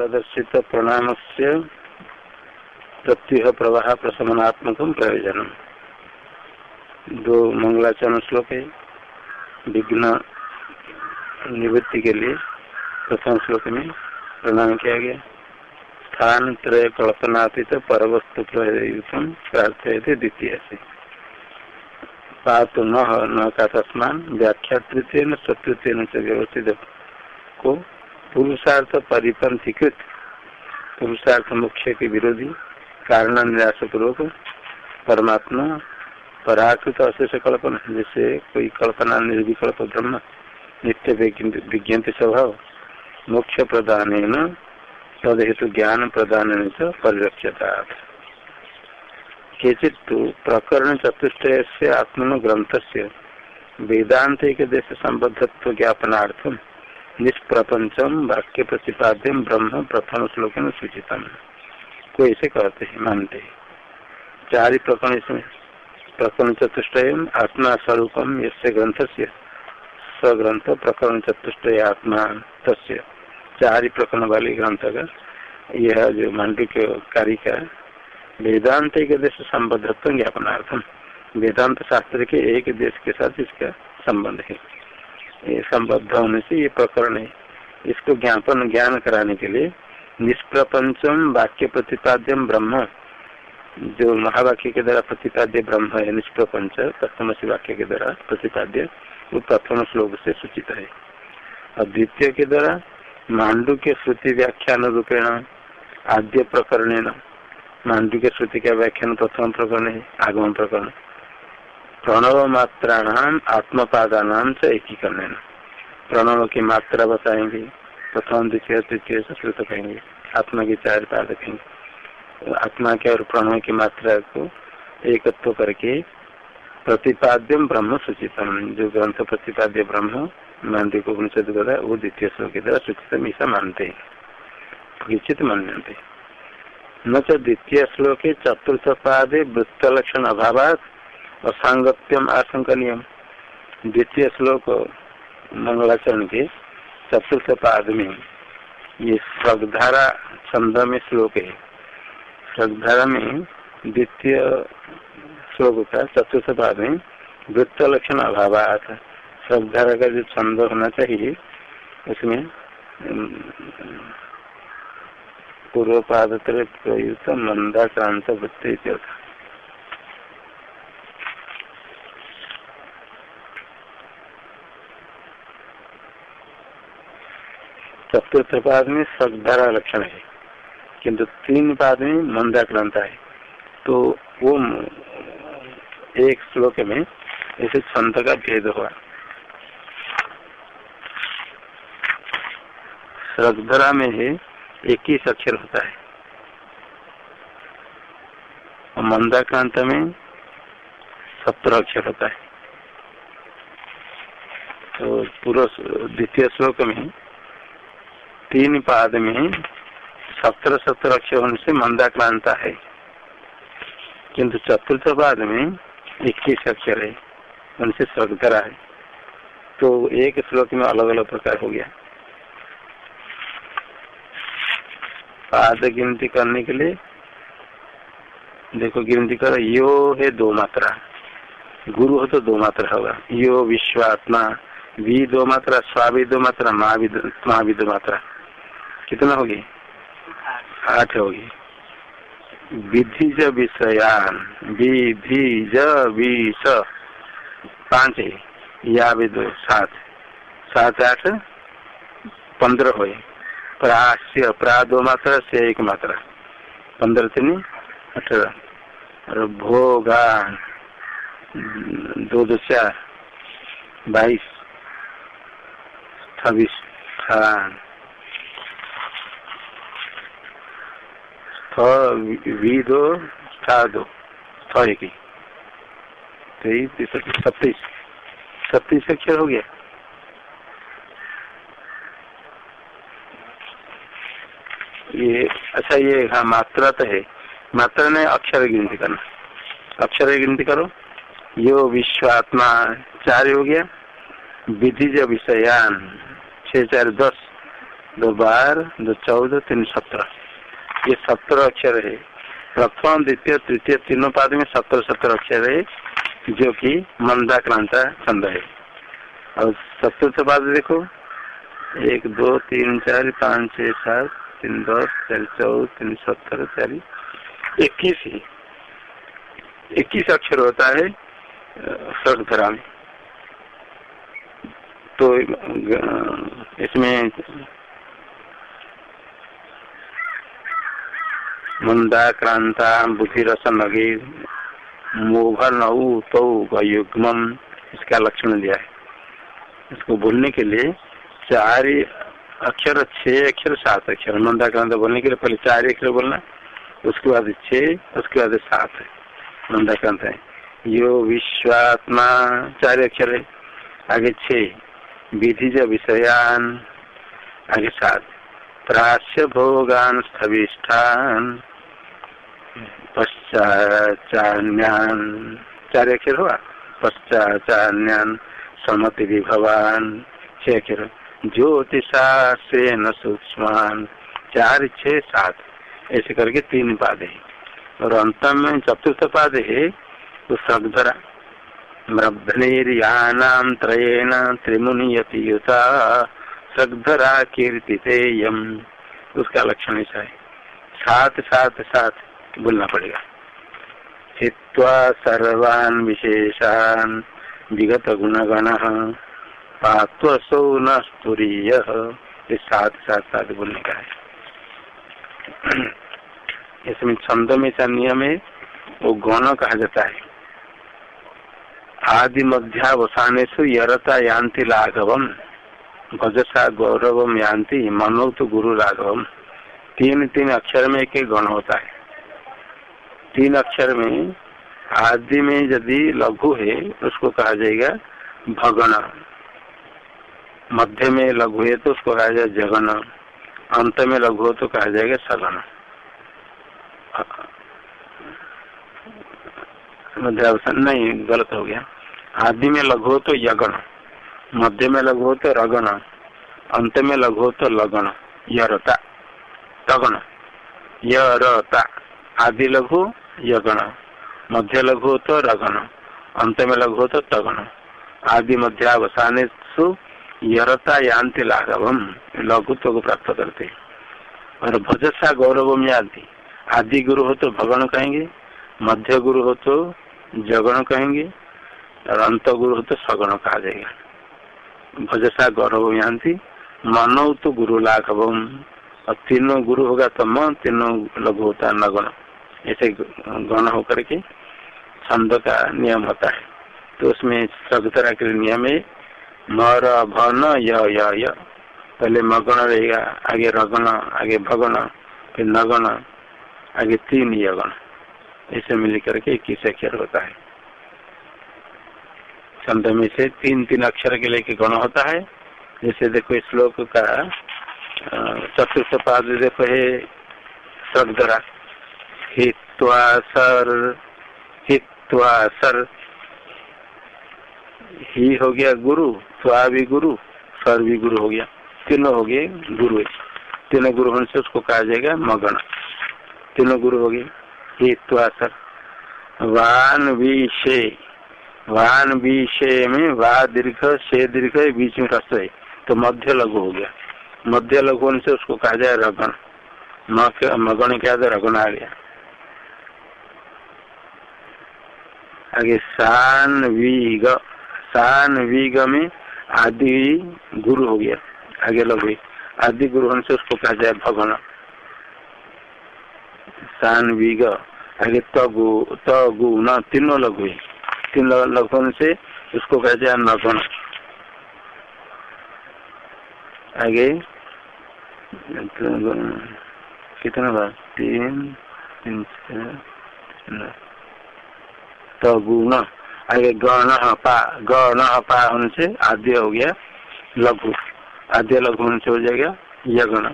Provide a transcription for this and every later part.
प्रदर्शित प्रणाम से प्रत्युह प्रवाह प्रशमनात्मक प्रयोजन। दो मंगलाचरण श्लोक है विघ्न निवृत्ति के लिए प्रथम श्लोक में प्रणाम किया गया। स्थान त्रय कल्पनातीत पर वस्तु प्रार्थ्य द्वितीय से पातु न का तस्मान व्याख्या तृतीय न चतुर्थी से व्यवस्थित को पुरुषार्थ परिपंथीकृत पुरुषार्थ मुख्य के विरोधी कारण निराश पूर्वक परमात्मा, पराकृत अशेष कल्पना, जैसे कोई कल्पना, निर्विकल्प, ब्रह्म, नित्य विज्ञान स्वभाव, मोक्ष प्रदान तद हेतु ज्ञान प्रदान परिरक्षता केचित प्रकरण चतुष्ट आत्मन ग्रंथ से वेदांत एक देश संबद्धत्व ज्ञापनार्थम निष्प्रपंचम वाक्य प्रतिपाद्यम ब्रह्म प्रथम श्लोक में सूचित को ऐसे कहते हैं, मानते हैं। चार प्रकरण इसमें, प्रकरण चतुष्ट आत्मा स्वरूपम यसे ग्रंथ से सग्रंथ प्रकरण चतुष्ट आत्मा तस्य। चार प्रकरण वाले ग्रंथ का, यह जो मांडविक कार्य का वेदांत एक देश संबद्धत्व ज्ञापनार्थम, वेदांत शास्त्र के एक देश के साथ इसका संबंध है। ये संबद्ध होने से ये प्रकरण है। इसको ज्ञापन, ज्ञान कराने के लिए निष्प्रपंचम वाक्य प्रतिपाद्यम ब्रह्म। जो महावाक्य के द्वारा प्रतिपाद्य ब्रह्म है, निष्प्रपंच प्रथम से वाक्य के द्वारा प्रतिपाद्य, वो प्रथम श्लोक से सूचित है। और द्वितीय के द्वारा मांडू के श्रुति व्याख्यान रूपेण आद्य प्रकरण मांडू के श्रुति का व्याख्यान प्रथम प्रकरण है, आगमन प्रकरण। प्रणव मात्राणाम आत्मपादान से एकीकरण प्रणव की मात्रा बताएँगे प्रथम द्वितीय, तृतीय श्रुत कहेंगे आत्मा की चार पाद कहेंगे। आत्मा के और प्रणव की मात्रा को एकत्व करके प्रतिपाद्यम ब्रह्म सूचितम। जो ग्रंथ प्रतिपाद्य ब्रह्म, मानते को उपनिषद द्वारा, वो द्वितीय श्लोक के द्वारा सूचित ऐसा मानते हैं। निश्चित मानते न तो द्वितीय श्लोक चतुर्थ पादे वृत्त लक्षण अभाव असांगत्यम आशंकनीय द्वितीय श्लोक, मंगलाचरण के चतुर्थ पाद में। ये सगधारा छंद में श्लोक है। सगधारा में द्वितीय श्लोक का चतुर्थ पाद में वृत्त लक्षण अभाव सगधारा का जो छंद होना चाहिए, उसमें पूर्व पाद प्रयुक्त मंदा क्रांत वृत्ति था चतुर्थ पाद में सगधारा लक्षण है। किंतु तीन पाद में मंदाक्रांत है। तो वो एक श्लोक में ऐसे छंद का भेद हुआ। सगधरा में है ही अक्षर होता है। और मंदाक्रांत में सत्तर अक्षर होता है। तो पूर्व द्वितीय श्लोक में तीन पाद में सत्रह सत्रह अक्षर होने से मंदाक्रांता है। किंतु चतुर्थ पाद में इक्कीस अक्षर है, उनसे सगधरा है। तो एक श्लोक में अलग अलग प्रकार हो गया। पाद गिनती करने के लिए देखो गिनती करो, यो है दो मात्रा, गुरु हो तो दो मात्रा होगा। यो विश्वात्मा, वी दो मात्रा स्वा भी दो मात्रा माँ भी दो मात्रा। कितना होगी? आठ होगी। विधि विषयान, विधि विष। पाँच है। या भी दो, सात। सात, आठ? पंद्रह हो प्राश्य प्रा दो मात्रा से एक मात्रा। पंद्रह तीन, अठारह। और भोगा दो दो चार। बाईस। छब्बीस वी दो था तेईस छत्तीस। छत्तीस अक्षर हो गया? ये अच्छा ये हाँ मात्रा तो है। मात्रा ने अक्षर गिनती करना। अक्षर गिनती करो। यो विश्वात्मा चार हो गया। विधि जो विषयान। छह चार, दस। दो बार, दो चौदह, तीन, सत्रह। ये सत्रह अक्षर है। प्रथम द्वितीय, तृतीय, तीनों पाद में सत्रह सत्रह अक्षर है, जो कि मंदा क्रांता छंद है। और चतुर्थ पाद देखो। एक, दो, तीन, चार, पाँच, छह, सात, तीन, दस, चार, चौदह, तीन, सत्तर, चार, इक्कीस इक्कीस अक्षर होता है सड़धरा में। तो इसमें मुंदा क्रांता बुद्धि रसन लगे मोघन तो युग्म इसका लक्षण दिया है। इसको बोलने के लिए चार अक्षर छह अक्षर सात अक्षर। मंदा क्रांत बोलने के लिए पहले चार अक्षर बोलना उसके बाद छह उसके बाद सात मंदा क्रांत है। यो विश्वात्मा, चार अक्षर है। आगे छह विधि विषयान। आगे सात प्राच्य भोगान स्थविष्ठान। पश्चाचान्यान चार अक्षर हुआ पश्चाचान्यान समति विभवान छह अक्षर ज्योतिषा से न सूक्ष्मान चार छह सात। ऐसे करके तीन पाद है। और अंत में चतुर्थ पाद है तो सगधरा मृधनिर्यानाम त्रयेण त्रिमुनियति युता सगधरा कीर्ति उसका लक्षण ऐसा है। सात सात सात। बोलना पड़ेगा। हित्वा सर्वान् विशेषान् विगत गुणगण पात्वसौ न स्तुरीय। साथ साथ साथ बोलने का है। इसमें छंद में सा नियम है वो गौण कहा जाता है। आदि मध्यावसाने सु यरता यान्ति लाघवम, भजसा गौरवम यान्ति मनो तो गुरु राघवम तीन तीन अक्षर में एक गण होता है। तीन अक्षर में आदि में यदि लघु है, उसको कहा जाएगा भगन मध्य में लघु है तो उसको कहा जाएगा जगन। अंत में लघु हो तो कहा जाएगा सगन मध्यावसान नहीं, गलत हो गया। आदि में लघु हो तो यगन। मध्य में लघु हो तो रगन। अंत में लघु हो तो लगन। यरता। तगन। यरता। आदि लघु, यगण। मध्य लघु तो रगण। अंत में लघु तो तगण। आदि मध्यावसान यरता यान्ति लाघवम। लघुत्व को प्राप्त करते। और भजसा गौरव में आदि आदि गुरु हो तो भगवान कहेंगे, मध्य गुरु हो तो जगण कहेंगे, और अंत गुरु हो तो सगण कहा जाएगा। भजसा गौरव यान्ति। मनो तो गुरु लाघवम। और तीनों गुरु होगा तो मन तीनों लघु होता है नगण। ऐसे गण होकर के छंद का नियम होता है। तो उसमें सभ्यता के नियम है। मर भन य पहले मगन रहेगा, आगे रगन आगे भगन फिर नगन आगे तीन यगण ऐसे मिल करके इक्कीस अक्षर होता है। छंद में से तीन तीन अक्षर के लेके गण होता है। जैसे देखो श्लोक का चतुर्थ पाद देखो है सगधरा हित्वा सर हित्वा सर। ही हो गया गुरु स्वा भी गुरु, सर भी गुरु हो गया। तीनों हो गए गुरु। तीनों गुरु होने से उसको कहा जाएगा मगन। तीनों गुरु हो गए हित्वा सर। वान विषे वान विषय में वा दीर्घ से दीर्घ बीच में रस है। तो मध्य लघु हो गया। मध्य लघु होने से उसको कहा जाए रगन। मगन क्या रगन आ गया। आगे शान वीग शान वीग में आदि गुरु हो गया। आगे लघु आदि गुरु से उसको कहा जाए भगवान। शान वीग, आगे तगु तगु न, तीनों लघु तीन लघु होने से उसको कहा जाए नगण आगे, कितना बार? तीन तीन तो आगे गण पा गण पा होने से आद्य हो गया, लघु। आद्य लघु होने से हो जाएगा यगण।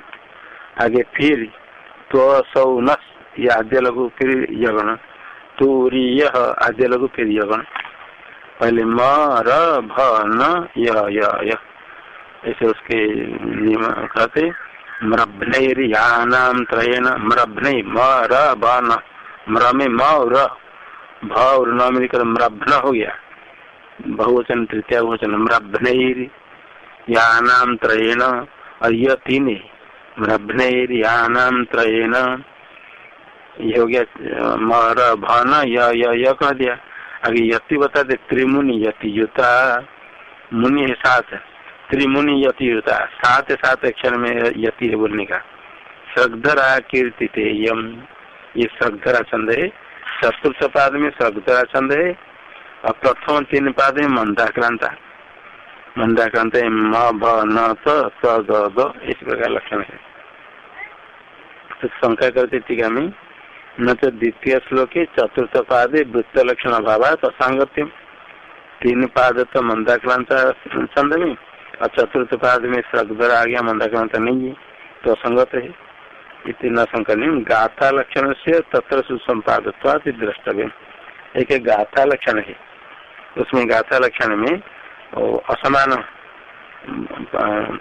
आगे फिर तो सौ न ये आद्य लघु, फिर यगण। तूरी यह आद्य लघु, फिर यगण। पहले म, र, भ, न ऐसे उसके नियम कहते मरभ्नैर्यानाम त्रयेण मरभ्न म, र ब न। म्र में म, र। भ और न मिलकर हो गया। बहुवचन तृतीय बहुवचन मरभ्नैर यानाम त्रयेण और यह तीन मरभ्नैर यानाम त्रयेण। ये हो गया मर भन य कह दिया। आगे यति बता दे, त्रिमुनि यति युता। मुनि है सात। त्रिमुनि यति युता। सात सात अक्षर में यति है बोलने का। सगधरा कीर्ति यम ये सगधरा छंद है। चतुर्थ पाद में सगधरा छंद है। और प्रथम तीन पाद में मंदाक्रांता। मंदाक्रांत म, भ, न इस प्रकार लक्षण है। तो शंका करते टीका में न तो द्वितीय श्लोक चतुर्थ पादे वृत्त लक्षण अभाव असांगत्यम। तीन पाद तो मंदाक्रांत छंद में। और चतुर्थ पाद में सगदर आ गया, मंदाक्रांत नहीं है तो असंगत है। इतना संकल्प गाथा लक्षण से तत्र सुसंपादत्वाद द्रष्टव्य। एक गाथा लक्षण है। उसमें गाथा लक्षण में असमान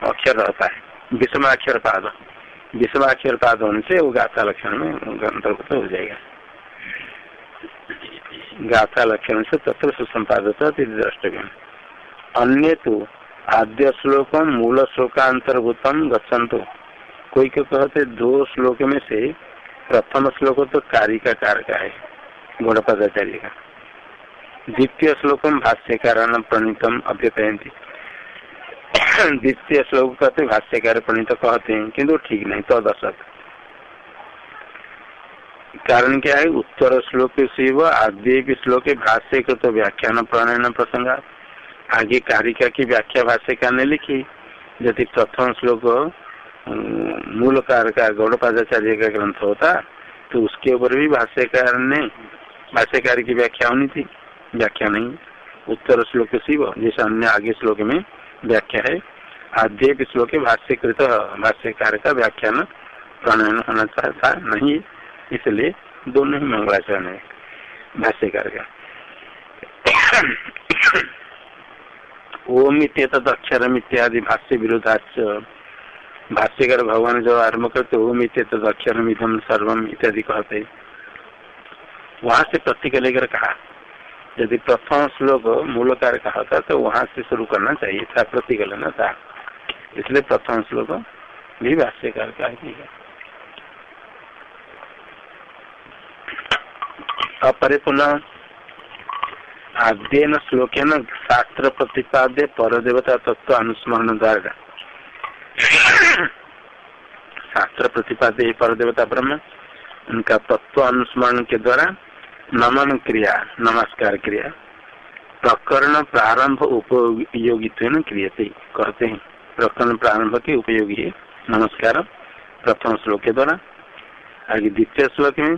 अक्षर रहता है। विषमाक्षर पाद। विषमाक्षर पाद होने से वो गाथा लक्षण में अंतर्गत हो जाएगा। गाथा लक्षण से तत्र सुसंपादता द्रष्टव्य। अन्य तो आद्य श्लोक मूल श्लोकांतर्भूतम गच्छन्तो। कोई के कहते दो श्लोक में से प्रथम श्लोक तो कारिका कार का है गौड़पदाचार्य का। द्वितीय श्लोकम भाष्यकार प्रणीतम अभ्यपयती द्वितीय श्लोक कहते भाष्यकार प्रणीत कहते हैं, किंतु ठीक नहीं तो दशक कारण क्या है, उत्तर श्लोक से व आद्य श्लोक भाष्य कृत तो व्याख्यान प्रणयन प्रसंग। आगे कारिका की व्याख्या भाष्यकार ने लिखी, यदि प्रथम श्लोक मूल कार का गौड़पादाचार्य का ग्रंथ होता तो उसके ऊपर भी भाष्यकार ने, भाष्यकार की व्याख्या होनी थी। व्याख्या नहीं, उत्तर श्लोक शिव जैसे अन्य आगे श्लोक में व्याख्या है। आद्य श्लोक भाष्यकृत भाष्यकार का व्याख्यान प्रणयन होना चाहता नहीं, इसलिए दोनों ही मंगलाचरण है, भाष्यकार का। ओम तद अक्षर इत्यादि भाष्य विरोधाच भाष्यकर भगवान जो आरंभ करते ओम इत अक्षर इधम सर्वम इत्यादि कहते। वहाँ से प्रतीक लेकर कहा, यदि प्रथम श्लोक मूल कार्य कहा था तो वहाँ से शुरू करना चाहिए था, प्रतीक लेना था। इसलिए प्रथम श्लोक भी भाष्यकार का ही अपरे पुनः आद्यन श्लोकन शास्त्र प्रतिपाद्य पर देवता तत्व अनुस्मरण द्वारा शास्त्र प्रतिपाद्य पर देवता ब्रह्म, उनका तत्व अनुस्मरण के द्वारा नमन क्रिया, नमस्कार क्रिया, प्रकरण प्रारंभ उपयोगित्व क्रियते, कहते हैं। प्रकरण प्रारंभ के उपयोगी है, नमस्कार, प्रथम श्लोक के द्वारा। आगे द्वितीय श्लोक में,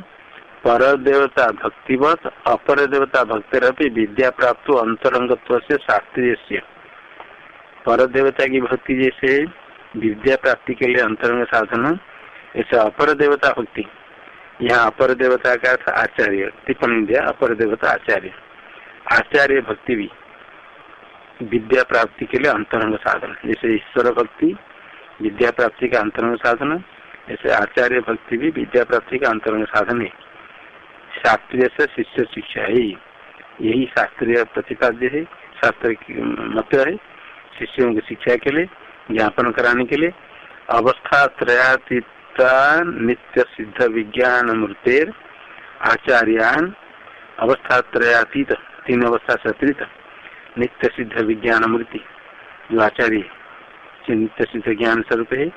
पर देवता भक्तिवत, अपर देवता भक्ति विद्या प्राप्त अंतरंगत्व से शास्त्रीय पर देवता की भक्ति जैसे विद्या प्राप्ति के लिए अंतरंग साधन ऐसा अपर देवता भक्ति। यहाँ अपर देवता का था आचार्य, टिप्पणी दिया अपर देवता आचार्य। आचार्य भक्ति भी विद्या प्राप्ति के लिए अंतरंग साधन। जैसे ईश्वर भक्ति, विद्या प्राप्ति का अंतरंग साधन ऐसे आचार्य भक्ति भी विद्या प्राप्ति का अंतरंग साधन है। शास्त्रीय से शिष्य शिक्षा है। यही शास्त्रीय प्रतिपाद्य है, शास्त्र मत है, शिष्यों की शिक्षा के लिए। ज्ञापन कराने के लिए। अवस्था त्रयातीता नित्य सिद्ध विज्ञान मूर्तेर आचार्यान। अवस्था त्रयातीत, तीन अवस्था से अतिरिक्त, नित्य सिद्ध विज्ञान मूर्ति। जो आचार्य नित्य सिद्ध ज्ञान स्वरूप है,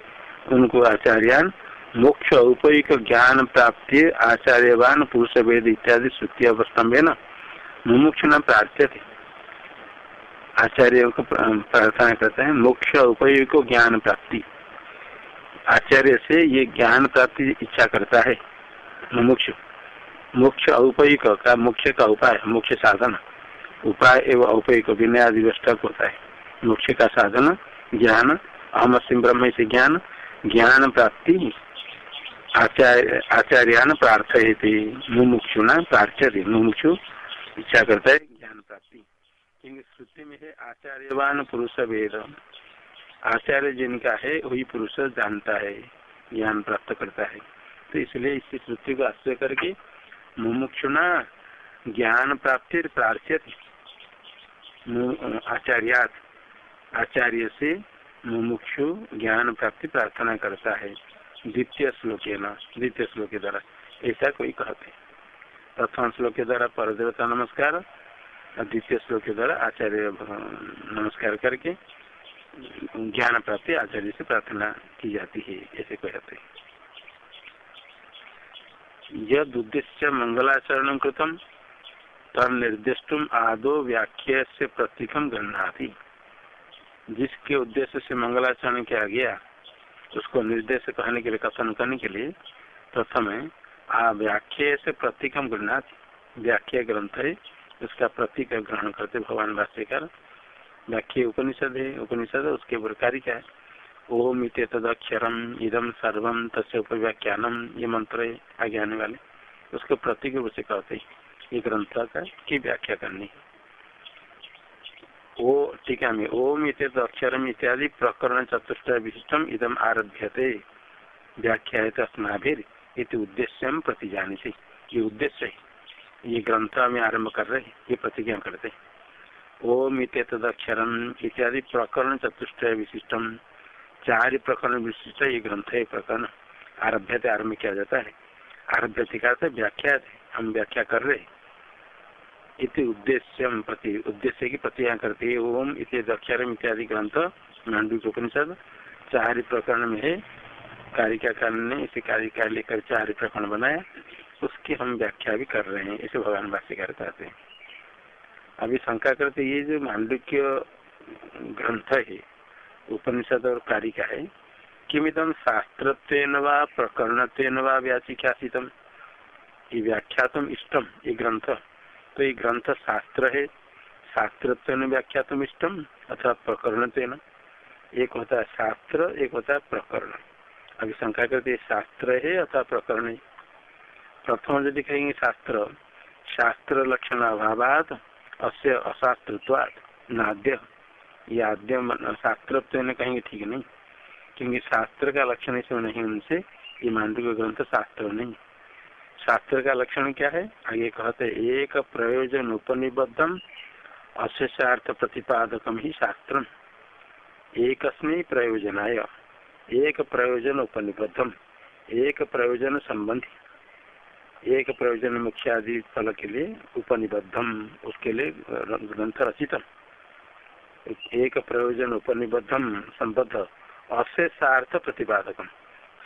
उनको आचार्यान मोक्ष उपयुक्त ज्ञान प्राप्ति, आचार्यवान, पुरुष वेद इत्यादि श्रुति अवस्तंभ न मुमुक्ष न प्रार्थ्य थे आचार्य को प्रार्थना करते हैं। मोक्ष उपयुक्त ज्ञान प्राप्ति। आचार्य से ये ज्ञान प्राप्ति इच्छा करता है, मुमुक्ष। मोक्ष औपयुक का मुख्य का उपाय मुख्य साधन। उपाय एवं औपयुक विनय आदिवष्टक होता है। मोक्ष का साधन, ज्ञान अहम सिंह ब्रह्म से ज्ञान ज्ञान प्राप्ति। आचार्य, आचार्यान प्रार्थयती। मुमुक्षु न प्रार्थ्य मुमुक्षु इच्छा करता है क्योंकि श्रुति में है, आचार्यवान पुरुष वेद। आचार्य जिनका है, वही पुरुष जानता है, ज्ञान प्राप्त करता है। तो इसलिए इस श्रुति को आश्रय करके मुमुक्षुना ज्ञान प्राप्ति प्रार्थ्य आचार्यात, आचार्य से मुमुक्षु ज्ञान प्राप्ति प्रार्थना करता है। द्वितीय श्लोक न द्वितीय श्लोक के द्वारा। ऐसा कोई कहते प्रथम श्लोक के द्वारा परदेवता नमस्कार। द्वितीय श्लोक के द्वारा आचार्य नमस्कार करके ज्ञान प्राप्ति आचार्य से प्रार्थना की जाती है, ऐसे कहते यद उद्देश्य मंगलाचरण कृतम तब निर्दिष्टुम आदो व्याख्या से प्रतीकम गृहणाती। जिसके उद्देश्य से मंगलाचरण किया गया, उसको निर्देश कहने के लिए, कथन करने के लिए, प्रथम आ व्याख्या से प्रतीकम गृहणाती। व्याख्या ग्रंथ है उसका प्रतीक ग्रहण करते भगवान भाष्यकार। व्याख्या उपनिषद है, उपनिषद, उसके प्रकारी है? ओम इत तदक्षरम इदम सर्वम तस्य उपव्याख्यानम ये मंत्र है, आगे आने वाले। उसके प्रतीक रूप से कहते हैं। ये ग्रंथ का की व्याख्या करनी ओ टीका में ओम इत अक्षरम इत्यादि प्रकरण चतुष्ट विशिष्टम इदम आरभ्यते। व्याख्या है अस्नाभिर उद्देश्य प्रति जाने ये उद्देश्य है। ये ग्रंथ में आरंभ कर रहे ये प्रतिज्ञा करते ओम इत तदक्षरम इत्यादि प्रकरण चतुष्ट विशिष्टम। चार प्रकरण विशिष्ट ये ग्रंथ है प्रकरण आरभ्य आरंभ किया जाता है। आरभ्य का व्याख्या हम व्याख्या कर रहे इति उद्देश्य प्रति, उद्देश्य की प्रतिज्ञा करते है। ओम इति दक्षरम इत्यादि ग्रंथ मांडू उपनिषद, चार प्रकरण में है कारिका कारण ने इसे कारिका लेकर चार प्रकरण बनाया। उसकी हम व्याख्या भी कर रहे हैं, इसे भगवान भाष्यकार कहते हैं। अभी शंका करते ये जो मांडुक्य ग्रंथ है, उपनिषद और कारिका है किमितम शास्त्र प्रकरण व ये व्याख्यातम इष्टम, ये ग्रंथ। तो ये ग्रंथ शास्त्र है शास्त्र व्याख्यातम इष्टम, अथवा प्रकरण एक होता है शास्त्र, एक होता है प्रकरण। अभी शंका करते शास्त्र है अथवा प्रकरण है? प्रथम यदि कहेंगे शास्त्र शास्त्र लक्षण अभाव अस्य अशास्त्रवाद नाद्य। ये शास्त्र कहेंगे ठीक नहीं, क्योंकि शास्त्र का लक्षण इसमें नहीं, उनसे ये मांडव ग्रंथ शास्त्र नहीं। शास्त्र का लक्षण क्या है? आगे कहते एक प्रयोजन उपनिबद्धम, अशेषार्थ प्रतिपादकम ही शास्त्र एक प्रयोजनाय, एक प्रयोजन उपनिबद्धम, एक प्रयोजन संबंधी। एक प्रयोजन मुख्य आदि फल के लिए उपनिबद्धम, उसके लिए ग्रंथ रचित एक प्रयोजन उपनिबद्धम, संबद्ध अशेषार्थ प्रतिपादकम।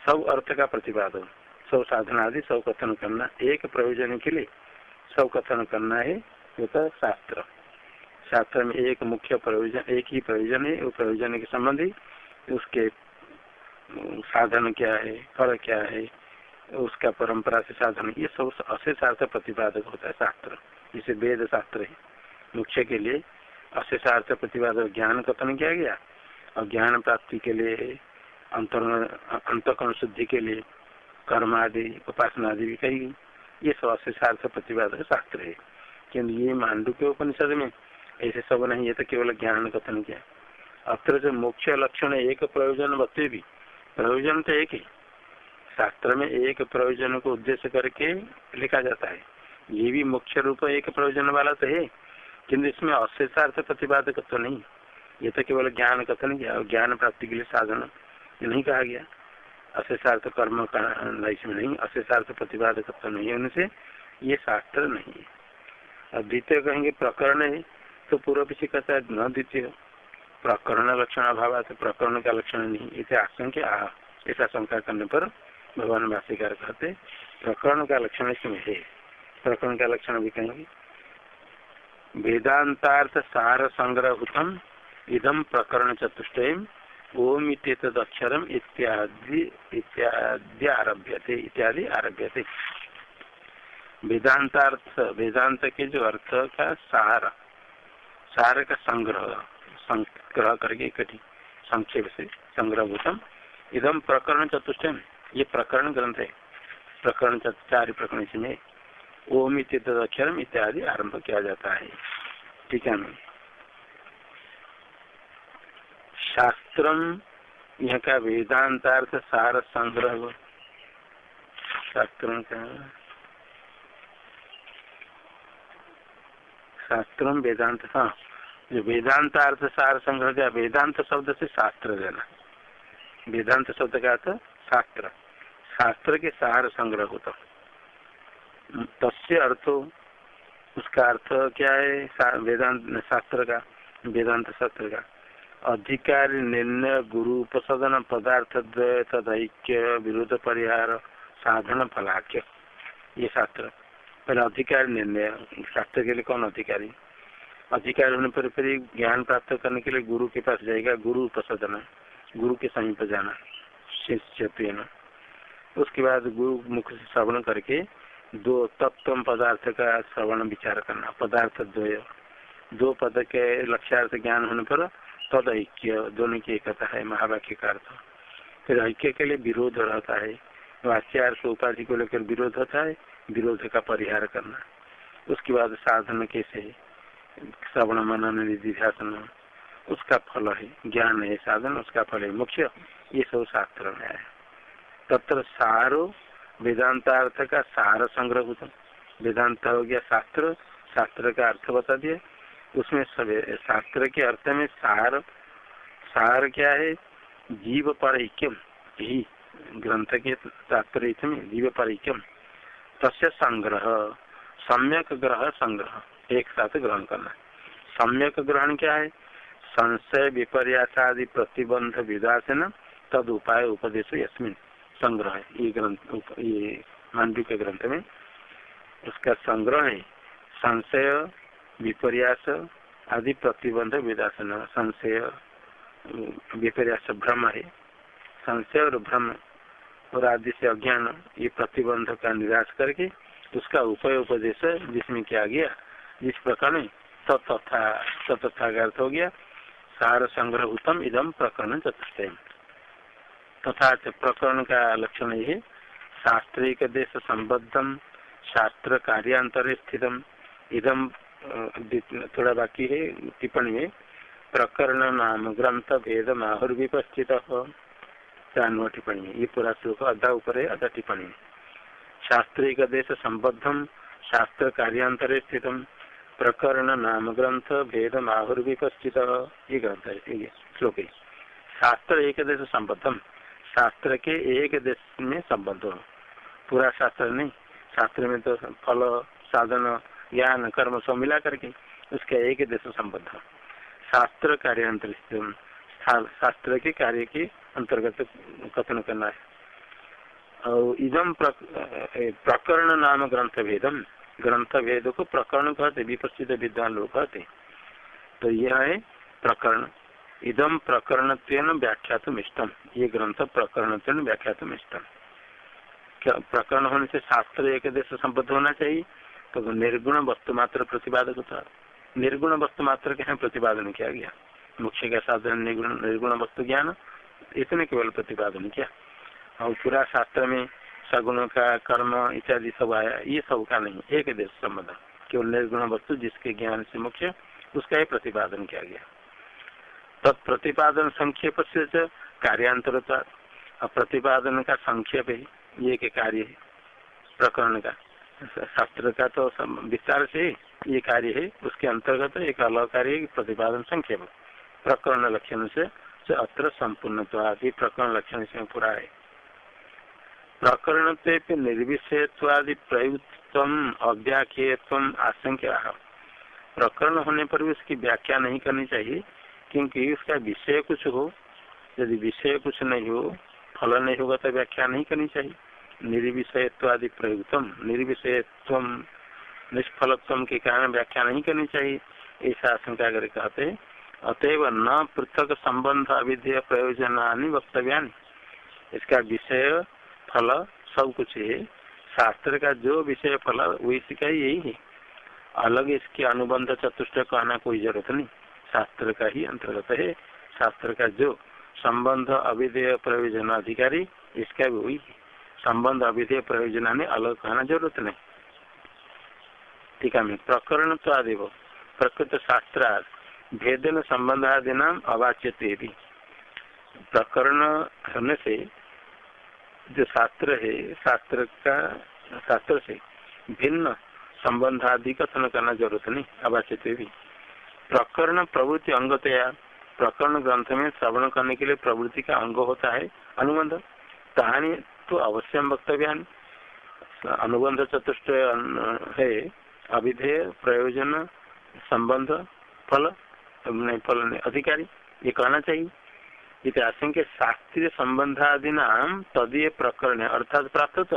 सब अर्थ का प्रतिपादन सब साधना आदि सब कथन करना, एक प्रयोजन के लिए सब कथन करना है तो शास्त्र। शास्त्र में एक मुख्य प्रयोजन, एक ही प्रयोजन है वो प्रयोजन के संबंधी उसके साधन क्या है, फल क्या है उसका परंपरा से साधन ये सब अशेषार्थ प्रतिपादक होता है, शास्त्र। जिसे वेद शास्त्र है। मुख्य के लिए अशेषार्थ प्रतिपादक ज्ञान कथन किया गया। और ज्ञान प्राप्ति के लिए अंतकरण शुद्धि के लिए कर्म आदि, उपासना आदि भी कही ये सब अशेषार्थ प्रतिवाद शास्त्र है। किन्तु ये मांडू के उपनिषद में ऐसे सब नहीं है तो केवल ज्ञान कथन किया। अत्र जो मुख्य लक्षण एक प्रयोजन बच्चे भी। प्रयोजन तो एक ही। शास्त्र में एक प्रयोजन को उद्देश्य करके लिखा जाता है। ये भी मुख्य रूप एक प्रयोजन वाला तो है किन्तु इसमें अशेषार्थ प्रतिपादक तो नहीं। ये तो केवल ज्ञान कथन किया ज्ञान प्राप्ति के लिए साधन नहीं कहा गया। अशेषार्थ कर्म का इसमें नहीं, अशेषार्थ प्रतिपादक तो नहीं है, उनसे ये शास्त्र नहीं है। अब द्वितीय कहेंगे, प्रकरण है तो पूर्व पीछे कहता है, न द्वितीय। प्रकरण लक्षण अभाव तो प्रकरण का लक्षण नहीं। इसे आशंका, ऐसा शंका करने पर भगवान भाष्यकार कहते प्रकरण का लक्षण इसमें है। प्रकरण का लक्षण भी कहेंगे। वेदांतार्थ सार संग्रहतम इदम प्रकरण चतुष्ट ओम इतक्षरम इत्यादि इत्यादि आरभ्यते इत्यादि आरभ्यते। वेदांतार्थ, वेदांत के जो अर्थ का सार सार का संग्रह संग्रह करके इकट्ठी संक्षेप से संग्रहभूतम इदम प्रकरण चतुष्ट ये प्रकरण ग्रंथ है। प्रकरण चार प्रकरण इसमें ओम अक्षरम इत्यादि आरंभ किया जाता है। ठीक है शास्त्रम यह का वेदांतार्थ सार संग्रह। शास्त्र शास्त्र वेदांत हाँ जो वेदांत अर्थ सार संग्रह वेदांत शब्द से शास्त्र देना वेदांत शब्द का अर्थ शास्त्र। शास्त्र के सार संग्रह होता। तस्य अर्थो, उसका अर्थ क्या है? वेदांत, शास्त्र का, वेदांत शास्त्र का। अधिकारी निर्णय, गुरु उपसदन पदार्थ तदैक्य, विरोध परिहार, साधन, फलाक्य। ये शास्त्र। पहले अधिकारी निर्णय, शास्त्र के लिए कौन अधिकारी? अधिकार होने पर फिर ज्ञान प्राप्त करने के लिए गुरु के पास जाएगा। गुरु उपसदन गुरु के समीप जाना। शिष्य उसके बाद गुरु मुख से श्रवण करके दो तत्व पदार्थ का श्रवण विचार करना। पदार्थ द्वय। दो पद के लक्ष्यार्थ ज्ञान होने पर तद ऐक्य, दोनों की एकता है महावाक्य का अर्थ फिर ऐक्य के लिए विरोध रहता है। वाच्यार्थ उपाधि को लेकर विरोध होता है, विरोध का परिहार करना। उसके बाद साधन कैसे श्रवण, मनन निधि ध्यान उसका फल है, ज्ञान है, साधन, उसका फल है। मुख्य, ये सब शास्त्र में है। तत्र सारो वेदांतार्थ का सार संग्रह होता वेदांत हो गया शास्त्र। शास्त्र का अर्थ बता दिया। उसमें शास्त्र के अर्थ में सार सार क्या है? जीव पर यही ग्रंथ के तात्पर्य में जीव पर तस्य संग्रह, सम्यक ग्रह संग्रह, एक साथ ग्रहण करना। सम्यक ग्रहण क्या है? संशय, विपर्यासादि प्रतिबंध, विदासन तद उपाय उपदेश यस्मिन। संग्रह ये ग्रंथ ये मांडू के ग्रंथ में उसका संग्रह है संशय विपर्यास आदि प्रतिबंध विदासन संशय विपर्यास भ्रम है संशय और भ्रम और आदि से अज्ञान ये प्रतिबंध का निराश करके उसका उपय उपदेश जिसमें किया गया जिस प्रकार में तथा तथा अर्थ हो गया सार संग्रह उत्तम इदम प्रकरण चतुष्ट तथा प्रकरण का लक्षण ये शास्त्रिक देश संबद्धम, शास्त्र कार्यांतर स्थित इदम थोड़ा बाकी है, टिप्पणी में। प्रकरण नाम ग्रंथ भेद माहुर विपस्थित टिप्पणी ये पूरा श्लोक अधा ऊपर है अधा टिप्पणी में। शास्त्रिक देश संबद्धम, शास्त्र कार्यांतर स्थित प्रकरण नाम ग्रंथ भेद माहुर विपस्थित ये ग्रंथ है श्लोक शास्त्र एक देश संबद्धम। शास्त्र के एक देश में संबद्ध हो। पूरा शास्त्र नहीं, शास्त्र में तो फल, साधन, ज्ञान, कर्म सब मिला करके उसका एक देश में संबद्ध शास्त्र कार्य अंतरित शास्त्र के कार्य के अंतर्गत कथन करना है। और इदम प्रकरण नाम ग्रंथ भेदम ग्रंथ भेद को प्रकरण कहते विपस्थित विद्वान लोग कहते। तो यह है प्रकरण। इदम प्रकरण व्याख्यातम इष्टम। ये ग्रंथ प्रकरण व्याख्यातम इष्टम। प्रकरण होने से शास्त्र एक देश संबद्ध होना चाहिए? तो निर्गुण वस्तु मात्र प्रतिपादक था। निर्गुण वस्तु मात्र के प्रतिपादन किया गया। मुख्य का साधन, निर्गुण निर्गुण वस्तु ज्ञान इसने केवल प्रतिपादन किया। और पूरा शास्त्र में सगुण का कर्म इत्यादि सब आया, ये सब का नहीं, एक देश संबंध केवल निर्गुण वस्तु जिसके ज्ञान से मुख्य उसका ही प्रतिपादन किया गया। तत्प्रतिपादन संक्षेप से कार्यांतर प्रतिपादन का संक्षेप है ये के कार्य है प्रकरण का शास्त्र का तो विस्तार से ये कार्य है उसके अंतर्गत एक अलग कार्य है प्रतिपादन संक्षेप प्रकरण लक्षण से अत्र संपूर्ण प्रकरण लक्षण से पूरा है। प्रकरण निर्विषयत्वादि प्रयुक्त अव्याख्यत्व आशंका प्रकरण होने पर भी उसकी व्याख्या नहीं करनी चाहिए क्योंकि उसका विषय कुछ हो, यदि विषय कुछ नहीं हो, फल नहीं होगा तो व्याख्या नहीं करनी चाहिए। निर्विषयत्व आदि प्रयुक्तम निर्विषयत्व निष्फलत्व के कारण व्याख्या नहीं करनी चाहिए, ऐसा आशंका कर कहते अतएव न पृथक संबंध अविधेय प्रयोजन वक्तव्या इसका विषय, फल, सब कुछ है। शास्त्र का जो विषय, फल वही का यही है। अलग इसके अनुबंध चतुष्ट कहना कोई ज़रूरत नहीं। शास्त्र का ही अंतर्गत है। शास्त्र का जो संबंध अविधेय प्रयोजन अधिकारी इसका भी वही संबंध अविधेय प्रयोजन ने अलग कहना ज़रूरत नहीं। ठीक है प्रकरण तो आदि प्रकृत शास्त्र भेदन संबंध आदि नाम अवाच्य प्रकरण होने से जो शास्त्र है, शास्त्र का, शास्त्र से भिन्न संबंध आदि कथन करना ज़रूरत नहीं अवाचित भी। प्रकरण प्रवृत्ति अंगतया प्रकरण ग्रंथ में श्रवण करने के लिए प्रवृत्ति का अंग होता है अनुबंध। कहानी तो अवश्य वक्तव्य अनुबंध चतुष्ट है। अभिधेय प्रयोजन संबंध फल नहीं फल नहीं अधिकारी ये कहना चाहिए। इतिहास के शास्त्रीय संबंध आदि नाम तदीय प्रकरण अर्थात प्राप्त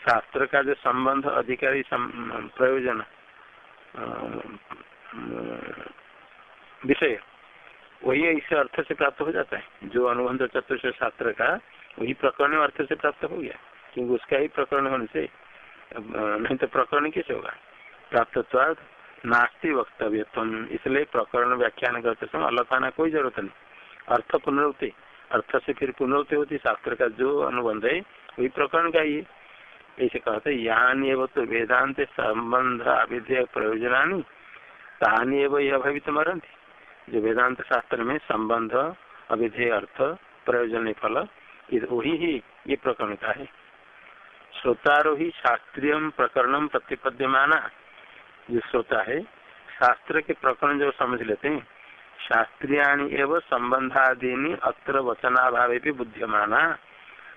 शास्त्र का जो संबंध अधिकारी प्रयोजन विषय वही इस अर्थ से प्राप्त हो जाता है। जो अनुबंध चतुर्थ शास्त्र का, वही प्रकरण अर्थ से प्राप्त हो गया। क्योंकि उसका ही प्रकरण होने से नहीं तो प्रकरण कैसे होगा? प्राप्त नास्ती वक्तव्य इसलिए प्रकरण व्याख्यान करते समय अलग आना कोई ज़रूरत नहीं। अर्थ पुनरुक्ति। अर्थ से फिर पुनरुक्ति होती, शास्त्र का जो अनुबंध है, वही प्रकरण का ही ऐसे कहते यहाँ तो वेदांत संबंध अविधेय प्रयोजना कहानी एवं यह भवित मरंती जो वेदांत शास्त्र में संबंध अविधेय अर्थ प्रयोजन फल वही ही ये प्रकरण का है श्रोतारोही शास्त्रीय प्रकरण प्रतिपद्यमाना। जो श्रोता है शास्त्र के प्रकरण जो समझ लेते हैं शास्त्रीय एवं संबंधादीनी अत्र वचनाभावे भी बुद्धिमाना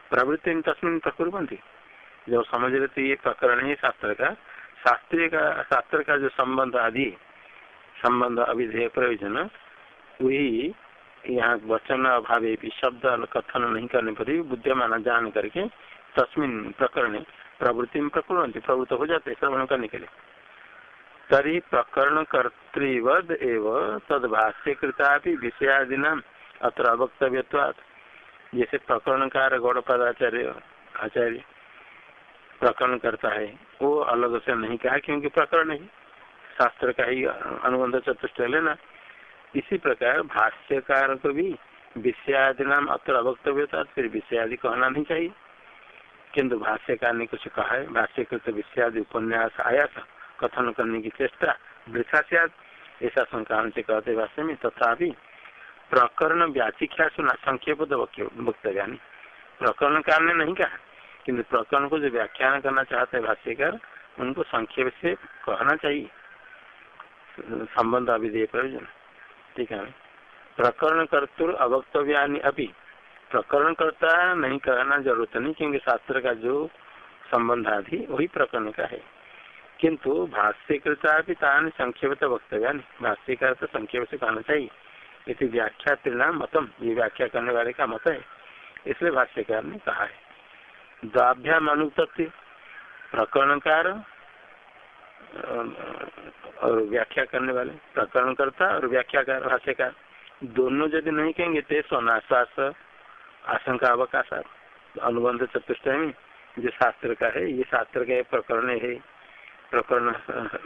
प्रवृत्ति तस्मिन प्रकुरबंती जो समझ लेते ये प्रकरण है शास्त्र का शास्त्रीय का शास्त्र का जो संबंध आदि संबंध अभिधेय प्रयोजन वही यहाँ वचन अभावे शब्द कथन नहीं करने पर भी बुद्धिमान जान करके तस्मिन प्रकरण प्रवृत्ति में प्रकरण प्रवृत्त हो जाते श्रवण करने के लिए। तरी प्रकरण कर्तवद एव तद भी विषयादिना अत्र अवक्तव्यवाद जैसे प्रकरणकार गौड़पदाचार्य, आचार्य प्रकरण करता है, वो अलग से नहीं कहा क्योंकि प्रकरण नहीं। शास्त्र का ही अनुबंध चतुष्ट लेना। इसी प्रकार भाष्यकार को भी विषयादि नाम अत्र अवक्तव्यता फिर विषयादि कहना नहीं चाहिए। किंतु भाष्यकार ने कुछ कहा है, भाष्यकृत विषयादि उपन्यास आया था, कथन करने की चेष्टा वृथा से ऐसा संक्रांत से कहते भाष्य में तथा प्रकरण व्याचिख्या सुना, संक्षेप वक्तव्या प्रकरण कार ने नहीं कहा, किंतु प्रकरण को जो व्याख्यान करना चाहते हैं भाष्यकार, उनको संक्षेप से कहना चाहिए। संबंध अभिधेय प्रयोजन। ठीक है प्रकरण कर्तुर अवक्तव्या अभी प्रकरण करता नहीं कहना ज़रूरत नहीं, क्योंकि शास्त्र का जो संबंध आदि वही प्रकरण का है। किंतु भाष्यकृता भी तान संक्षेप वक्तव्य भाष्यकार तो संक्षेप से कहना चाहिए। इसी व्याख्या त्रिनाम मतम। ये व्याख्या करने वाले का मत है। इसलिए भाष्यकार ने कहा है। द्वाभ्याम अनुत्पत्ति प्रकरणकार और व्याख्या करने वाले, प्रकरण करता और व्याख्याकार भाष्यकार दोनों यदि नहीं कहेंगे तो सोनाश्वास, आशंका, अवकाश, अनुबंध चतुष्ट में जो शास्त्र का है, ये शास्त्र का प्रकरण है। प्रकरण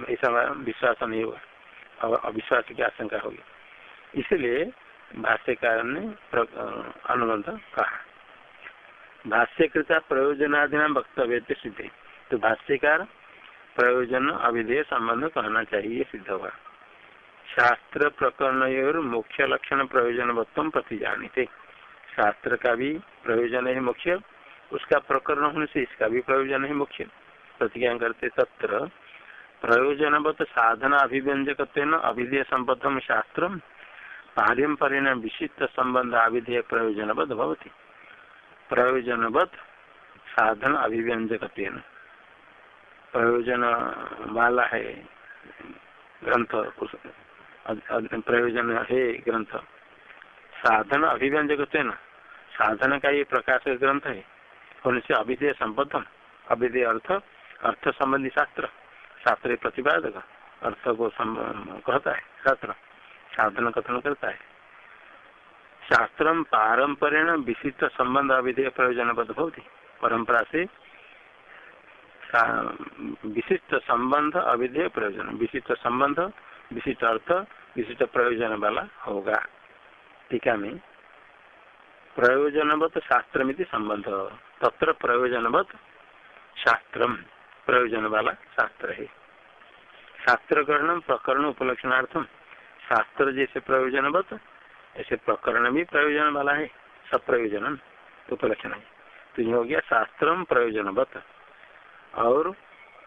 ऐसा विश्वास नहीं होगा अविश्वास की आशंका होगी। इसलिए भाष्यकार ने अनुबंध कहा। भाष्यकृता प्रयोजनादि नाम वक्तव्य सिद्ध। तो भाष्यकार प्रयोजन अविधेय संबंध कहना चाहिए सिद्ध होगा शास्त्र प्रकरण मुख्य लक्षण प्रयोजन वत्व प्रति जानी शास्त्र का भी प्रयोजन है मुख्य उसका प्रकरण होने से इसका भी प्रयोजन है मुख्य प्रतिज्ञा करते तत्र, प्रयोजनवत साधना अभिव्यंजक अभिधेय संबद्धम शास्त्र पारंपरिण विशिष्ट संबंध अभिधेय प्रयोजनवत भवती। प्रयोजनवत साधन अभिव्यंजक प्रयोजन वाला है, ग्रंथ प्रयोजन है, ग्रंथ। साधन अभिव्यंजक साधन का ये प्रकाश ग्रंथ है। होने से अभिधेय संबद्धम, अभिधेय अर्थ अर्थ संबंधी शास्त्र शास्त्र प्रतिपादक, अर्थ को कहता है, शास्त्र, साधन कथन करता है। शास्त्र पारंपरिण विशिष्ट संबंध अभिधेय प्रयोजन होती परंपरा से विशिष्ट संबंध अविधेय प्रयोजन। विशिष्ट संबंध, विशिष्ट अर्थ, विशिष्ट प्रयोजन वाला होगा। टीका में। प्रयोजनवत शास्त्र संबंध। तत्र प्रयोजनवत शास्त्र प्रयोजन वाला शास्त्र है। शास्त्र ग्रहण प्रकरण उपलक्षणार्थम शास्त्र जैसे प्रयोजनवत, ऐसे प्रकरण भी प्रयोजन वाला है। सब प्रयोजन उपलक्षण है तो ये हो गया शास्त्र प्रयोजनवत। और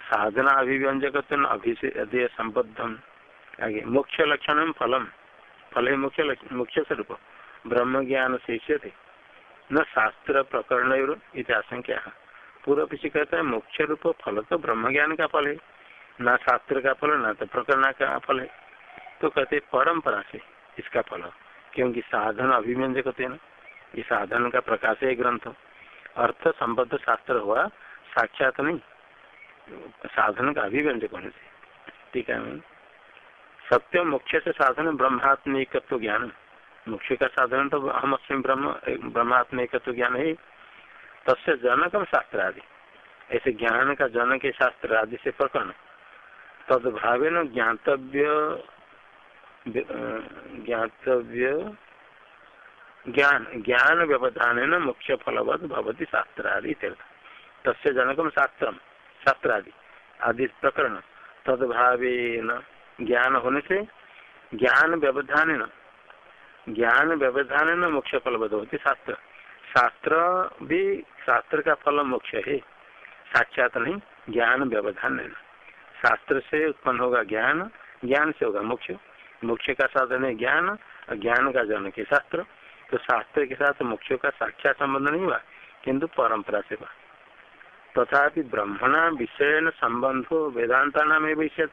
साधना अभिव्यंजक अभिषेय संबद्धम। आगे, मुख्य लक्षण फलम। फल मुख्य मुख्य स्वरूप। ब्रह्म ज्ञान शेष्य थे न शास्त्र प्रकरण आशंका पूर्व पीछे कहता है, मुख्य रूप फल तो ब्रह्म ज्ञान का फल है। न शास्त्र का फल, न तो प्रकरण का फल है। तो कहते परंपरा से इसका फल। क्योंकि साधन अभिव्यंजक होते ना ये साधन का प्रकाश है ग्रंथ। अर्थ संबद्ध शास्त्र हुआ, साक्षात नहीं। साधन का अभिव्यंजक होने से? ठीक है सत्य मुख्य से साधन ब्रह्मात्मिकत्व ज्ञान। मुख्य का साधन तो हम अस्म ब्रह्म, ब्रह्मात्मिकत्व ज्ञान है। तस्य जनकम शास्त्र आदि ऐसे ज्ञान का जनक शास्त्र आदि से प्रकरण। तद भावे न ज्ञातव्य ज्ञातव्य, ज्ञान ज्ञान व्यवधान मुख्य फलवत भवती शास्त्र आदि तस्य जनकम शास्त्र शास्त्र आदि आदि प्रकरण तदभावे ज्ञान होने से ज्ञान व्यवधान ज्ञान व्यवधान न मुख्य फलवत होती शास्त्र। शास्त्र भी शास्त्र का फल मुख्य है। साक्षात नहीं, ज्ञान व्यवधान है शास्त्र से उत्पन्न होगा ज्ञान ज्ञान से होगा मुख्य मुख्य का साधन है ज्ञान, और ज्ञान का जन के शास्त्र। तो शास्त्र के साथ मुख्य का साक्षात संबंध नहीं हुआ, किंतु परंपरा से हुआ। तथा ब्रह्मणा विषय न संबंधो वेदांता नाम विषय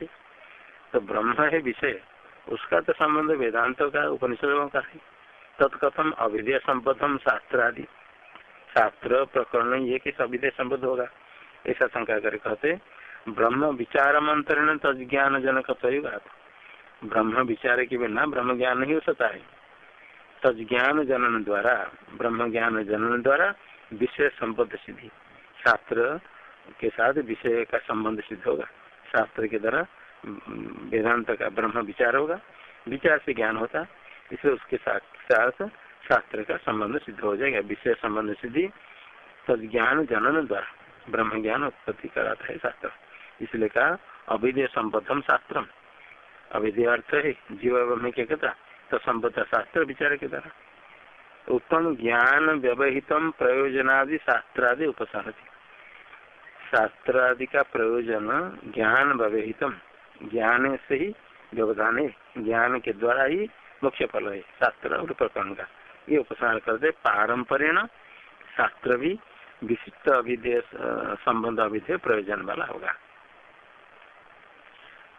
तो ब्रह्म है विषय, उसका तो संबंध वेदांत का, उपनिषदों का है। तत्कथम अविधेय संबद्धम शास्त्र आदि शास्त्र प्रकरण ये कि अविधेय संबद्ध होगा। ऐसा शंका कर कहते ब्रह्म विचार मंत्रण तज्ञान जनक ब्रह्म विचार के बिना ब्रह्म ज्ञान नहीं हो सकता है। तज्ञान जनन द्वारा, ब्रह्म ज्ञान जनन द्वारा विषय संबद्ध सिद्धि। शास्त्र के साथ विषय का संबंध सिद्ध होगा। शास्त्र के द्वारा वेदांत का ब्रह्म विचार होगा। विचार से ज्ञान होता, इसलिए उसके साथ साथ शास्त्र का संबंध सिद्ध हो जाएगा। विषय संबंध सिद्धि, तद ज्ञान जनन द्वारा, ब्रह्म ज्ञान उत्पत्ति कराता है शास्त्र। इसलिए कहा, अविधेय संबद्धम शास्त्र। अविधेय अर्थ है, जीव ब्रह्म के कथा तो संबद्ध शास्त्र विचार के द्वारा। उत्तम ज्ञान व्यवहित प्रयोजनादि शास्त्रादि उपसार शास्त्र आदि का प्रयोजन ज्ञान व्यवहितम ज्ञान से ही व्यवधान है ज्ञान के द्वारा ही मुख्य फल है। शास्त्र और प्रकरण का। ये उपसार करते पारंपरिक शास्त्र भी विशिष्ट अभिधेय, संबंध अभिधेय प्रयोजन वाला होगा।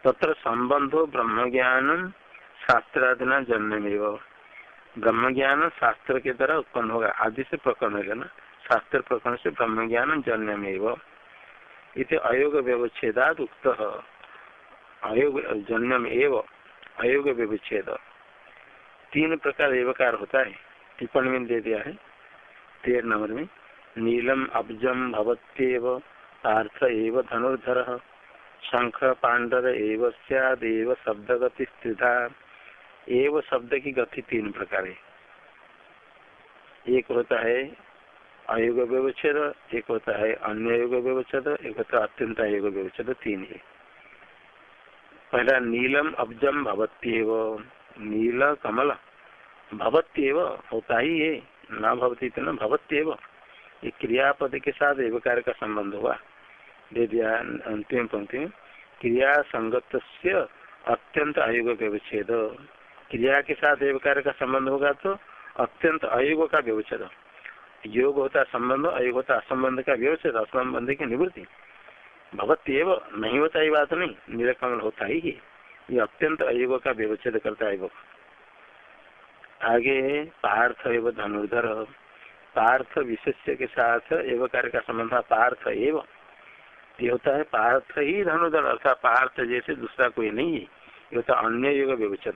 तत्र संबंधो ब्रह्म ज्ञान शास्त्रादिना जन्म ब्रह्म ज्ञान शास्त्र के द्वारा उत्पन्न होगा। आदि से प्रकरण होगा ना? शास्त्र प्रकरण से ब्रह्म ज्ञान जन्म इत अयोग व्यवच्छेदाद उक्त। अयोग जन्म एवं अयोग व्यवच्छेद तीन प्रकार एवकार होता है। टिप्पणी में दे दिया है। तेर नंबर में, नीलम अब्जम भवत्येव पार्थ एव धनुर्धर शंख पांडर एव सैदेव शब्द गति स्थिता। एव शब्द की गति तीन प्रकार है। एक होता है अयुग व्यवच्छेद एक होता है अन्य युग व्यवच्छेद एक होता है अत्यंत अयुग व्यवच्छेद तीन है। पहला, नीलम अब्जम भवत्येव। नील कमल भवत्यव, होता ही है। न भवती तो न भवत्यव। ये क्रियापद के साथ एवकार का संबंध हुआ। दे दिया अंतिम पंक्ति क्रिया संगत अत्यंत अयुग व्यवच्छेद क्रिया के साथ एवकार का संबंध होगा तो अत्यंत अयुग का व्यवच्छेद। योग होता संबंध, अयोग होता असंबंध का व्यवच्छेद असंबंध की निवृत्ति। भवत्यव नहीं होता ये बात नहीं, निरकमल होता ही है। ये अत्यंत अयुग का व्यवच्छेद करता है आगे, पार्थ एवं धनुर्धर। पार्थ विशेष के साथ एवं कार्य का संबंध पार्थ एवं। ये होता है पार्थ ही धनुर्धर, अर्थात पार्थ जैसे दूसरा कोई नहीं है। ये होता अन्य युग व्यवचर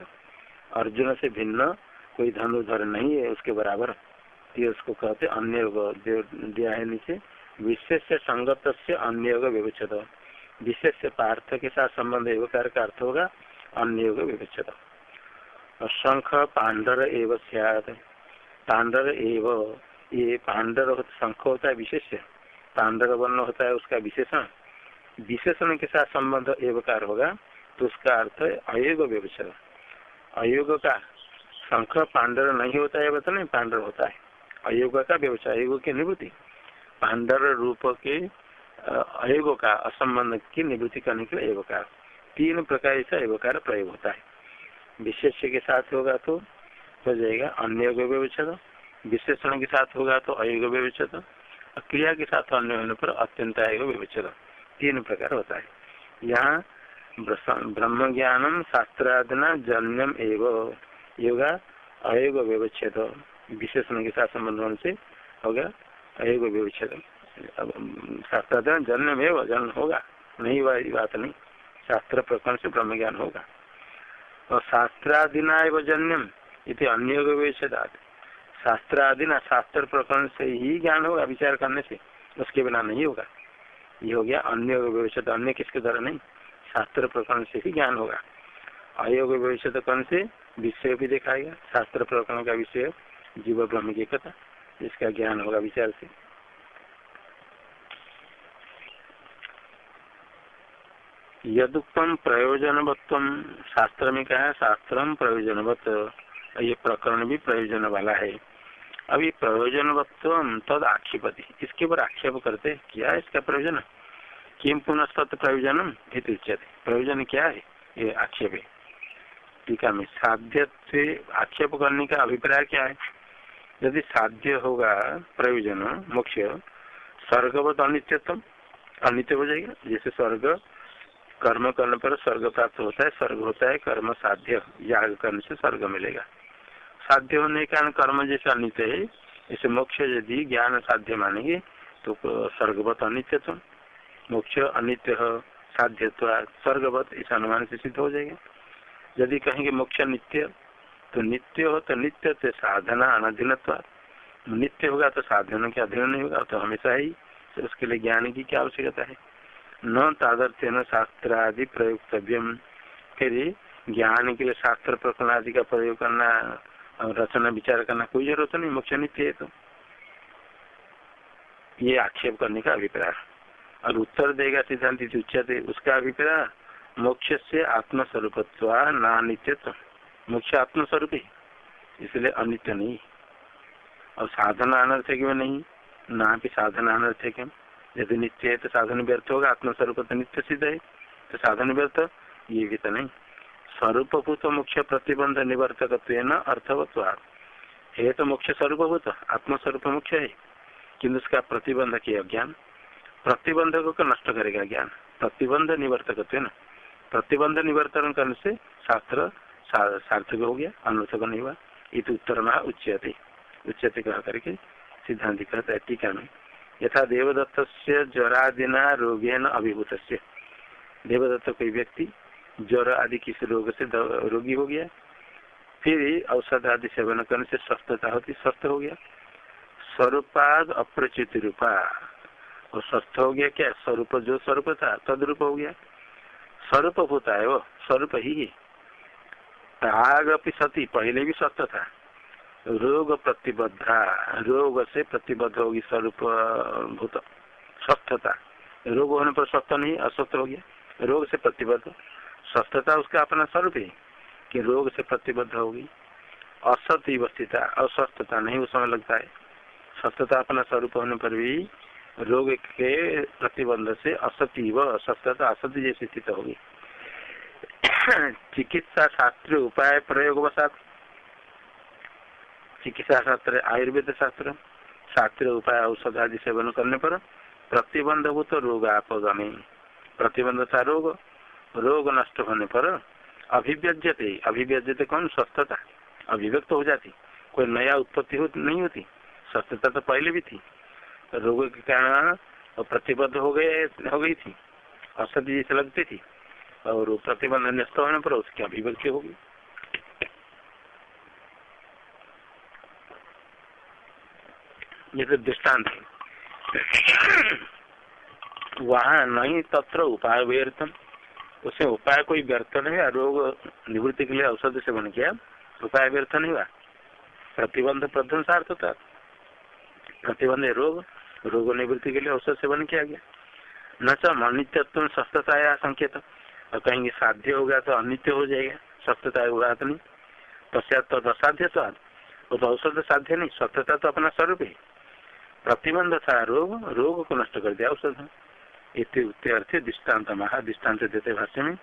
अर्जुन से भिन्न कोई धनुर्धर नहीं है, उसके बराबर। ये उसको कहते अन्य युग दिया है नीचे। विशेष संगत से अन्य युग विशेष पार्थ के साथ संबंध कार्य का अर्थ होगा अन्य युग व्यवच्छेद शंख पांडर एवं सियाद पांडर एव, ये पांडर शंख होता है विशेष पांडर वर्ण होता है उसका विशेषण। विशेषण के साथ संबंध एवकार होगा तो उसका अर्थ अयोग व्यवचर अयोग का शंख पांडर नहीं होता है बता नहीं पांडर होता है। अयोग का व्यवसाय अयोग की निवृत्ति। पांडर रूप के अयोग का असंबंध की निवृत्ति करने के लिए एवकार तीन प्रकार से एवकार प्रयोग होता है। विशेष के साथ होगा तो हो जाएगा अन्य व्यवच्छेद विशेषण के साथ होगा तो अयोग व्यवच्छेद क्रिया के साथ अन्य होने पर अत्यंत अयोग व्यवच्छेद तीन प्रकार होता है। यहाँ ब्रह्म ज्ञानम शास्त्रादना जन्यम एवं। योगा अयोग व्यवच्छेद विशेषण के साथ संबंध होने से होगा अयोग व्यवच्छेद शास्त्रादना जन्म एवं जन्म होगा। नहीं बात नहीं। शास्त्र प्रकरण से ब्रह्म ज्ञान होगा। और शास्त्रादिना एवं जन्यम इति अन्य व्यवच्छेदात शास्त्र आदि। ना शास्त्र प्रकरण से ही ज्ञान होगा, विचार करने से। उसके बिना नहीं होगा। ये हो गया अन्य व्यवस्थित अन्य किसके द्वारा नहीं? शास्त्र प्रकरण से ही ज्ञान होगा। अयोग व्यवस्थित कर्ण से विषय भी दिखाएगा। शास्त्र प्रकरण का विषय जीव ब्रह्म की कथा इसका ज्ञान होगा विचार से। यदुक्तम प्रयोजनवत्व शास्त्र में कहा शास्त्र प्रयोजनवत्त ये प्रकरण भी प्रयोजन वाला है। अभी प्रयोजनवत्व तद आक्षेपति, इसके ऊपर आक्षेप करते क्या है इसका प्रयोजन? किम पुनः सत्य प्रयोजन प्रयोजन क्या है? ये आक्षेप है। टीका में साध्य आक्षेप करने का अभिप्राय क्या है? यदि साध्य होगा प्रयोजन मुख्य स्वर्गवत अनित्यतम अनित्य हो जाएगा। जैसे स्वर्ग, कर्म करने पर स्वर्ग प्राप्त होता है, स्वर्ग होता है, कर्म साध्य, याग करने से स्वर्ग मिलेगा। साध्य होने के कारण कर्म जैसे अनित्य है, इसे मोक्ष यदि ज्ञान साध्य मानेंगे तो स्वर्गवत अनित्य तो मोक्ष अनित्य साध्य स्वर्गवत इस अनुमान से सिद्ध हो जाएगा। यदि कहेंगे मोक्ष नित्य तो नित्य हो तो नित्य से साधना अनाधीन नित्य होगा तो साधनों के अधीन नहीं होगा तो हमेशा ही तो उसके लिए ज्ञान की क्या आवश्यकता है? न तादर्थ्य न शास्त्र आदि प्रयोगतव्यम फिर ज्ञान के लिए शास्त्र प्रकरण आदि का प्रयोग करना और रचना, विचार करना कोई ज़रूरत नहीं, मोक्ष नित्य है तो। ये आक्षेप करने का अभिप्राय। और उत्तर देगा सिद्धांत उच्चते उसका अभिप्राय, मोक्ष से आत्मस्वरूपत्व ना नित्यत्व मोक्ष आत्मस्वरूप। ही इसलिए अनित्य नहीं। और साधना अनर्थक में नहीं? ना भी साधना अनर्थक यदि नित्य है तो साधन व्यर्थ होगा, आत्मस्वरूप तो नित्य सिद्ध है। तो साधन व्यर्थ, ये भी तो नहीं। स्वरूपभूत मुख्य प्रतिबंध निवर्तक अर्थवत्वाद है तो मुख्य स्वरूपभूत, आत्मस्वरूप मुख्य है। किन्तु उसका प्रतिबंध किया ज्ञान। प्रतिबंधक को नष्ट करेगा ज्ञान। प्रतिबंध निवर्तक प्रतिबंध निवर्तन करने से शास्त्र सार्थक हो गया अनर्थक नहीं हुआ। इत उत्तर में उच्यते उच्यते कह करके सिद्धांत कहता है टीका में यथा देवदत्त से ज्वरादिना रोगेन अभिभूत देवदत्त कोई व्यक्ति ज्वर आदि किसी रोग से रोगी हो गया, फिर औषध आदि सेवन करने से स्वस्थता होती, स्वस्थ हो गया। स्वरूपाद अप्रचित रूपा। और स्वस्थ हो गया क्या? स्वरूप जो स्वरूप था, तदरूप हो गया। स्वरूप होता है वो, स्वरूप ही है। प्राग सती, पहले भी स्वस्थ था। रोग प्रतिबद्धा रोग से प्रतिबद्ध होगी स्वरूप, भूत स्वस्थता रोग होने पर स्वस्थ नहीं अस्वस्थ हो गया। रोग से प्रतिबद्ध स्वस्थता उसका अपना स्वरूप है, कि रोग से प्रतिबद्ध होगी। असत स्थिता अस्वस्थता नहीं, उस समय लगता है। स्वस्थता अपना स्वरूप होने पर भी रोग के प्रतिबंध से असत्य व स्वस्थता असत्य जैसी स्थिति होगी। चिकित्सा शास्त्र उपाय प्रयोग वसात चिकित्सा शास्त्र आयुर्वेद शास्त्र शास्त्र उपाय औषध आदि सेवन करने पर प्रतिबंध हो तो रोग आपगमी। प्रतिबंध था रोग रोग नष्ट होने पर अभिव्यजते अभिव्यजते कौन? स्वस्थता। अभिव्यक्त हो जाती। कोई नया उत्पत्ति हो नहीं होती। स्वस्थता तो पहले भी थी। रोग के कारण प्रतिबद्ध हो गए हो गई थी। औषधि जैसे लगती थी। और प्रतिबंध न्यस्त होने पर उसकी अभिव्यक्ति होगी। तो दृष्टांत वहाँ नहीं तत्र उपाय व्यर्थम उसमें उपाय कोई व्यर्थ नहीं रोग निवृत्ति के लिए औषध सेवन किया उपाय व्यर्थ नहीं हुआ। प्रतिबंध प्रध्वंसार्थ था। प्रतिबंध रोग रोग निवृत्ति के लिए औषध सेवन किया गया। न च अनित्यत्व सस्तता या संकेत और कहेंगे साध्य होगा तो अनित्य हो जाएगा सस्तता बात नहीं। पश्चात तो असाध्य स्वाद वो तो औषध साध्य नहीं, सत्यता तो अपना स्वरूप है। प्रतिबंध था रोग रोग को नष्ट कर दिया औषध अर्थ दृष्टांत, महा दृष्टांत देते भाष्य में,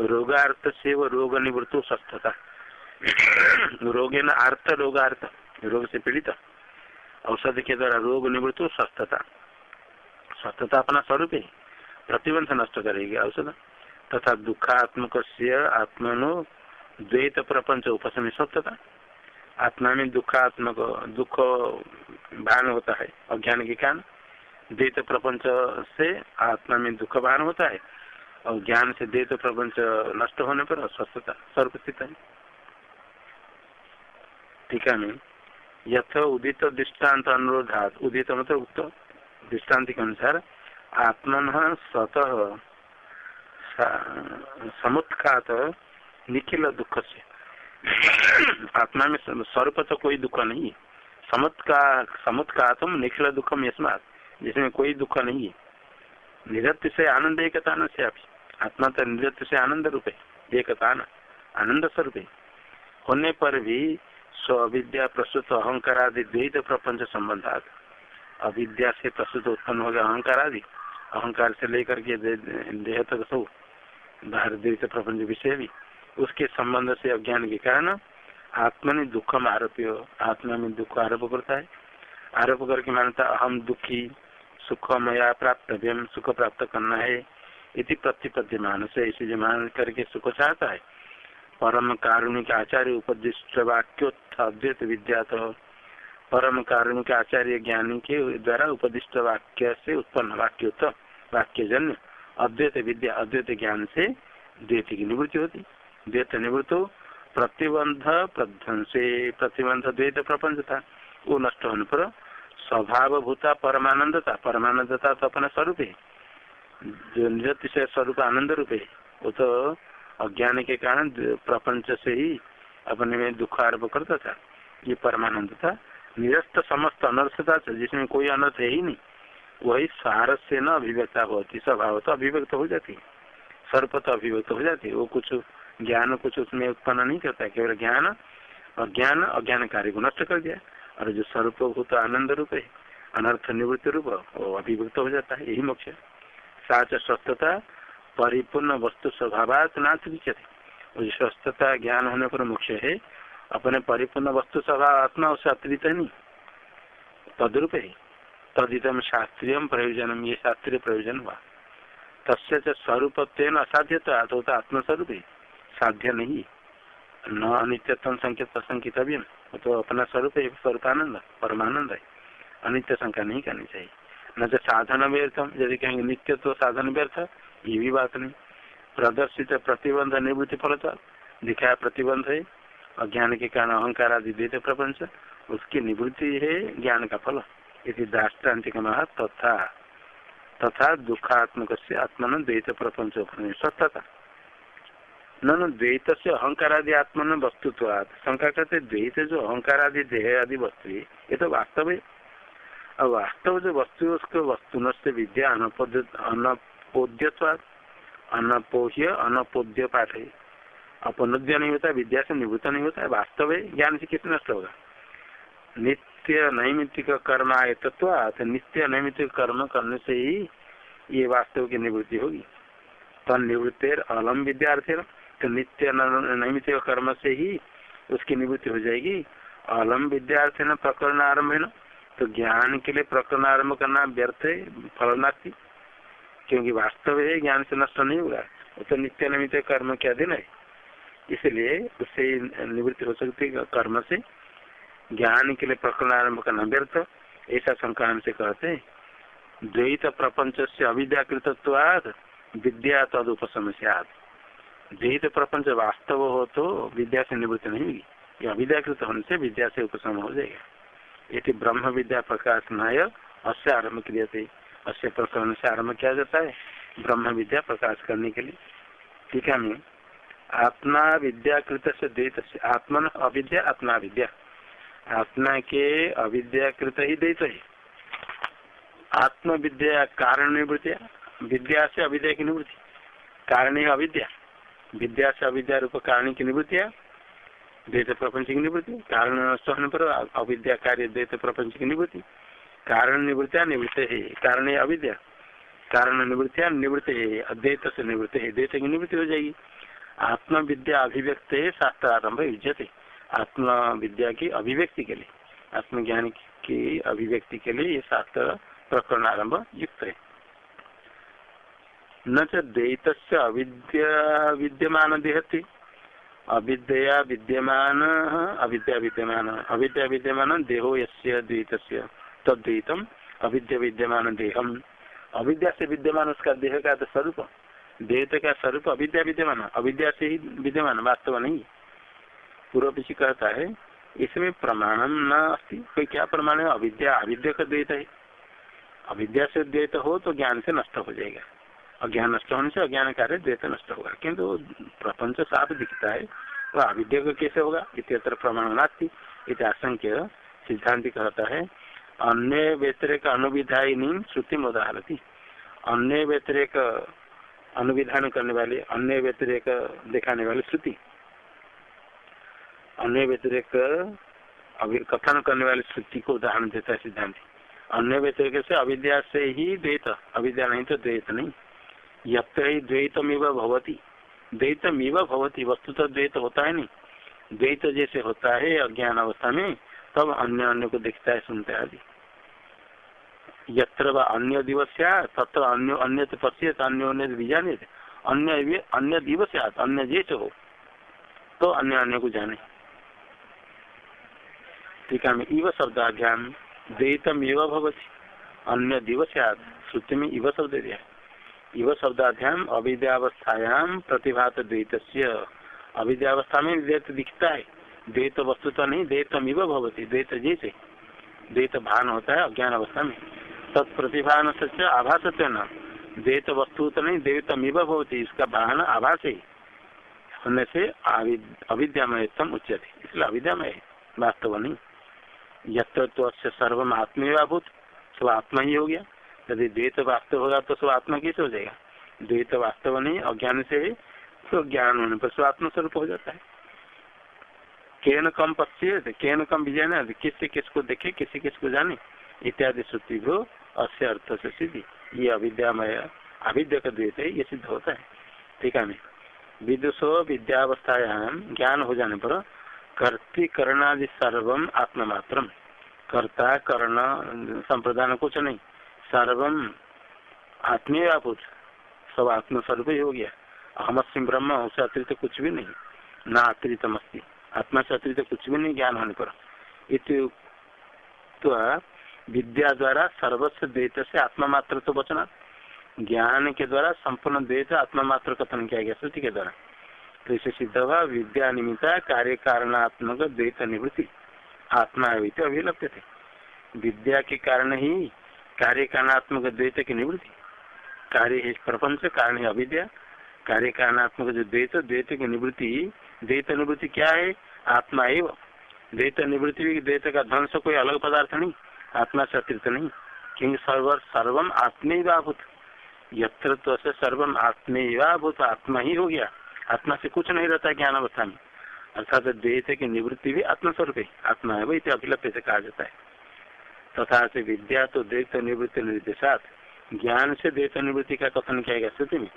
रोगार्थ से वो रोग निवृत्त स्वस्थता रोगे न आर्थ, रोगार्थ, रोग से पीड़ित। औषध के द्वारा रोग निवृत्त स्वस्थता स्वस्थता अपना स्वरूप है। प्रतिबंध नष्ट करेगी औषध। तथा दुखात्मक आत्मनो द्वैत प्रपंच उपसमी सत्यता आत्मा में दुखात्मक, दुख भान होता है अज्ञान के कारण द्वैत प्रपंच से आत्मा में दुख भान होता है, और ज्ञान से द्वैत प्रपंच नष्ट होने पर स्वस्थता स्वरूप स्थित है टीका में यथ उदित दृष्टांत अनुरोधात, उदित मतलब उक्त दृष्टांत के अनुसार, आत्मन स्वतः समुत्खात निखिल दुख से। आत्मा में स्वरूप तो कोई दुख नहीं है। समुत्का समुत्कातम निखिल दुखम यस्मात। जिसमें कोई दुख नहीं है। निरत्य से आनंद एकता न से आत्मा तो निरत्य से आनंद रूप है। एकता आनंद स्वरूप होने पर भी स्व अविद्या प्रस्तुत अहंकार आदि द्वैत प्रपंच संबंधात। अविद्या से प्रस्तुत उत्पन्न हो गया अहंकार आदि अहंकार से लेकर के देह तक सब। बाहर द्वैत प्रपंच विषय भी। उसके संबंध से अज्ञान के कारण आत्मा ने दुखम आरोप आत्मा में दुख आरोप करता है। आरोप करके मानता हम दुखी सुख मया प्राप्त सुख प्राप्त करना है। इति प्रतिपद्य मानस इसे जो मान करके सुख चाहता है। परम कारुणिक आचार्य उपदिष्ट वाक्योत्थ अद्वैत विद्या तो परम कारुणिक आचार्य ज्ञानी के द्वारा उपदिष्ट वाक्य से उत्पन्न वाक्योत्थ वाक्य जन्य अद्वैत विद्या, अद्वैत ज्ञान से द्वैत की निवृत्ति होती। द्वैत निवृत्त हो, प्रतिबंध प्रध्वंसे, प्रतिबंध द्वैत प्रपंच था वो नष्ट होने पर स्वभाव भूता परमानंदता परमानंदता तो अपना स्वरूप। है जो नृत्य से स्वरूप आनंद रूप है वो तो अज्ञान के कारण प्रपंच से ही अपने में दुख आरोप करता था। ये परमानंद था निरस्त समस्त अनर्थता जिसमें कोई अनर्थ है ही नहीं। वही सारस से न अभिव्यक्ता होती, स्वभाव तो अभिव्यक्त हो जाती। सर्प तो अभिव्यक्त हो जाती, वो कुछ ज्ञान कुछ उसमें उत्पन्न नहीं करता, केवल ज्ञान और ज्ञान अज्ञान कार्य को नष्ट कर दिया। और जो स्वरूप भूत आनंद रूप है, अनर्थ निवृत्ति रूप, वो अभिव्यक्त हो जाता है, यही मोक्ष। साच स्वस्थता, परिपूर्ण वस्तु स्वभाव नाथ विचते। स्वस्थता ज्ञान होने पर मुख्य है, अपने परिपूर्ण वस्तु स्वभाव आत्मा उससे अतिरिक्त नहीं। तदरूप है। तदितम शास्त्रीय प्रयोजन, ये शास्त्रीय प्रयोजन हुआ तस्य स्वरूप असाध्य तो आत्मस्वरूप। है साध्य नहीं। न अनित्यत्म संकेत संकित भी तो अपना स्वरूप है स्वरूपानंद परमानंद है। अनित्य संख्या नहीं करनी चाहिए। न तो साधन व्यर्थम यदि कहेंगे नित्य तो साधन व्यर्थ ये भी बात नहीं। प्रदर्शित प्रतिबंध निवृत्ति फल दिखाया प्रतिबंध है, अज्ञान के कारण अहंकार आदि देते प्रपंच, उसकी निवृत्ति है ज्ञान का फल। यदि दाष्टान्तिक तथा तथा दुखात्मक से आत्मन द्वैत प्रपंच सत्यता न से अहंकार आत्मन वस्तुत्व शंका करते द्वैत जो अहंकार आदि देह आदि वस्तु ये तो वास्तव। है अब वास्तव जो वस्तु है उसको वस्तु से विद्या अनपोद्यवाद अनपोह्य अनपोद्य पाठ है अपनुद्य नहीं होता विद्या से निवृत्त नहीं होता वास्तव है ज्ञान से कितना नष्ट होगा नित्य नैमित्तिक कर्म आय तत्व नित्य नैमित्तिक कर्म करने से ही ये वास्तव की निवृत्ति होगी। तन निवृत्ति अलम विद्यार्थी तो नित्य नैमित कर्म से ही उसकी निवृत्ति हो जाएगी। अलम विद्यार्थी न प्रकरण आरंभ है ना तो ज्ञान के लिए प्रकरण आरंभ करना व्यर्थ है फलनार्थी क्योंकि वास्तव है, ज्ञान से नष्ट नहीं होगा वो तो नित्य नैमित कर्म के अधीन है। इसलिए उससे निवृत्ति हो सकती है कर्म से। ज्ञान के लिए प्रकरण आरंभ करना। व्यर्थ, ऐसा संक्रांत से कहते द्वैत प्रपंच से अविद्याकृतत्वाद विद्या तद उपसमस्या विहित प्रपंच वास्तव हो तो विद्या से निवृत्त नहीं होगी। ये अविद्याकृत होने से विद्या से उपशम हो जाएगा। ये ब्रह्म विद्या प्रकाश नाय अश्य आरंभ क्रिया थे अश्य प्रकरण से आरंभ किया जाता है ब्रह्म विद्या प्रकाश करने के लिए। ठीक है आत्मा विद्याकृत से द्वैत आत्मन अविद्या, आत्मा विद्या। आत्मा के अविद्याकृत ही द्वैत है। आत्म विद्या कारण निवृत्तिया विद्या से अविद्या की निवृत्ति, कारण अविद्या। विद्या से अविद्या रूप कारण की निवृत्तिया द्वैत प्रपंच की निवृत्ति, कारण नष्ट होने पर अविद्या कार्य द्वैत प्रपंच की निवृत्ति। कारण निवृत्तिया निवृत्त है, कारण है अविद्या। कारण निवृत्तिया निवृत्त है, अद्वैत से निवृत्त है, द्वैत की निवृत्ति हो जाएगी। आत्मविद्या अभिव्यक्त है शास्त्र आरंभ युजते आत्म विद्या की अभिव्यक्ति के लिए, आत्मज्ञान की अभिव्यक्ति के लिए ये शास्त्र प्रकरण आरंभ युक्त है। न द्वैत अविद्या विद्यमान देहती, अविद्या विद्यमान अविद्या विद्यमान अविद्या विद्यमान देहो यस्य द्वैत तद्वैतम अविद्या विद्यमान देहम। अविद्या से विद्यमान उसका देह का तो स्वरूप, देह का स्वरूप, अविद्या विद्यमान, अविद्या से ही विद्यमान, वास्तव नहीं। पूर्व पीछे कहता है इसमें प्रमाणम न अस्ति कोई क्या प्रमाण है? अविद्या। अविद्या का द्वैत है। अविद्या से द्वैत हो तो ज्ञान से नष्ट हो जाएगा। अज्ञान नष्ट होने से अज्ञान कार्य द्वैत नष्ट होगा। किंतु प्रपंच साफ़ दिखता है तो अविद्या को कैसे होगा? इतर प्रमाण नास्ती। इत आशंक्य सिद्धांत कहता है, अन्य व्यतिरिक अनुविधायिनी श्रुति में उदाहरती। अन्य व्यतिरिक अनुविधान करने वाले, अन्य व्यतिरिक दिखाने वाली श्रुति। अन्य व्यतिरिक अभी कथन करने वाली श्रुति को उदाहरण देता है सिद्धांत। अन्य व्यतिरिक से अविद्या से ही द्वैत, अविद्या नहीं तो द्वैत नहीं। यत ही द्वैतमिव भवती। द्वैतमिव भवती, वस्तु तो द्वैत होता है नहीं। द्वैत जैसे होता है अज्ञान अवस्था में, तब अन्य अन्य को देखता है, सुनता है आदि। यत्र अन्य दिवस तत्र अन्य अन्य पश्यत, अन्य अन्य बीजाने अन्य अन्य दिवस अन्य जैसे हो तो अन्य अन्य को जाने। टीका में इव शब्दाध्यान द्वैतम इव भवती अन्य दिवस श्रुति में इव शब्द दिया इव शब्दाध्याम अविद्यावस्थायाम प्रतिभात द्वैत अविद्यावस्था में द्वैत दिखता है। द्वैत वस्तु तो नहीं, द्वैतम इव भवती, द्वैत जैसे। द्वैत भान होता है अज्ञान अवस्था में तत्प्रतिभान से आभास न। द्वैत वस्तु तो नहीं, द्वैतम इव भवती, इसका वाहन आभास। है होने से अविद्यामय उच्चते इसलिए अविद्यामय, वास्तव नहीं। यत्र तो सर्वम आत्मभूत सब आत्मा ही हो गया। यदि द्वैत वास्तव होगा तो सब आत्मा कैसे हो जाएगा? द्वैत वास्तव नहीं, अज्ञान से है तो ज्ञान होने पर स्वात्म स्वरूप हो जाता है। केन कम पश्चिए केन कम विजय न किससे किसको देखे किसी किसको जाने, इत्यादि श्रुति को अस्य अर्थ से सिद्धि। ये अविद्यामय अविद्या का द्वैत है ये सिद्ध होता है। ठीक है, विदुषो विद्यावस्थायाम ज्ञान हो जाने पर कर्तिकरणादि सर्वम आत्ममात्र कर्ता, कर्ण संप्रदान कुछ नहीं। सर्वम आत्मीय आपूत। सब आत्मस्वरूप ही हो गया। अहम सिंह ब्रह्म उससे अतिरिक्त कुछ भी नहीं। न अतिरिक्त मस्ती आत्मा से अतिरिक्त कुछ भी नहीं ज्ञान होने पर। विद्या द्वारा सर्वस्व द्वैत से आत्मा मात्र तो बचना ज्ञान के द्वारा संपूर्ण द्वैत आत्मा मात्र कथन किया गया, श्रुति के द्वारा। इसे सिद्ध हुआ विद्या निमित्ता कार्य कारणात्मक द्वैत निवृत्ति आत्मा अभिलप्त थे विद्या के कारण ही कार्य कारणात्मक द्वैत की निवृत्ति। कार्य प्रपंच, कारण है अविद्या। कार्य कारणात्मक जो द्वैत द्वैत की निवृत्ति, द्वैत निवृत्ति क्या है? आत्मा एवं। द्वैत निवृत्ति भी द्वैत का ध्वंस, कोई अलग पदार्थ नहीं। आत्मा से अतिरिक्त नहीं। क्योंकि सर्व सर्वम आत्मे आत्मेवाभूत। यत्र सर्वम आत्मेवाभूत। आत्मा ही हो गया। आत्मा से कुछ नहीं रहता ज्ञान अवस्था में। अर्थात द्वैत की निवृत्ति भी आत्मस्वरूप है। आत्मा है वही अभिलप्य से कहा जाता है। तथा से विद्या तो द्वैत निवृत्ति निर्देशात। ज्ञान से द्वैत निवृत्ति का कथन किया गया स्थिति में।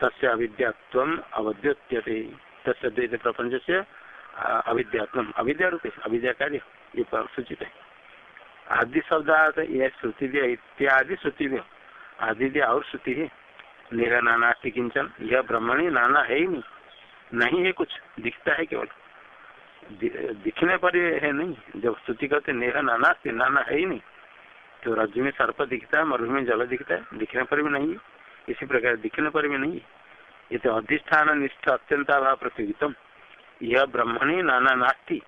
तस्य अविद्यात्व अवद्योत्यते। तस्य द्वैत प्रपंच से अविद्यात्म अविद्या अविद्या कार्य। ये सूचित है। आदि शब्द यह श्रुति इत्यादि श्रुति आदि और श्रुति है। निरा नाना किंचन, यह ब्रह्मणी नाना है ही नहीं। नहीं है कुछ, दिखता है केवल। दिखने पर है नहीं, जब स्तुति करते नेहा नाना नाना है ही नहीं। तो रज्जु में सर्प दिखता है मरु में जल दिखता है, दिखने पर भी नहीं इसी प्रकार दिखने पर भी नहीं ये तो अधिष्ठान निष्ठ अत्यंत अभाव प्रतियोगितम यह ब्रह्मणी नाना नास्ती।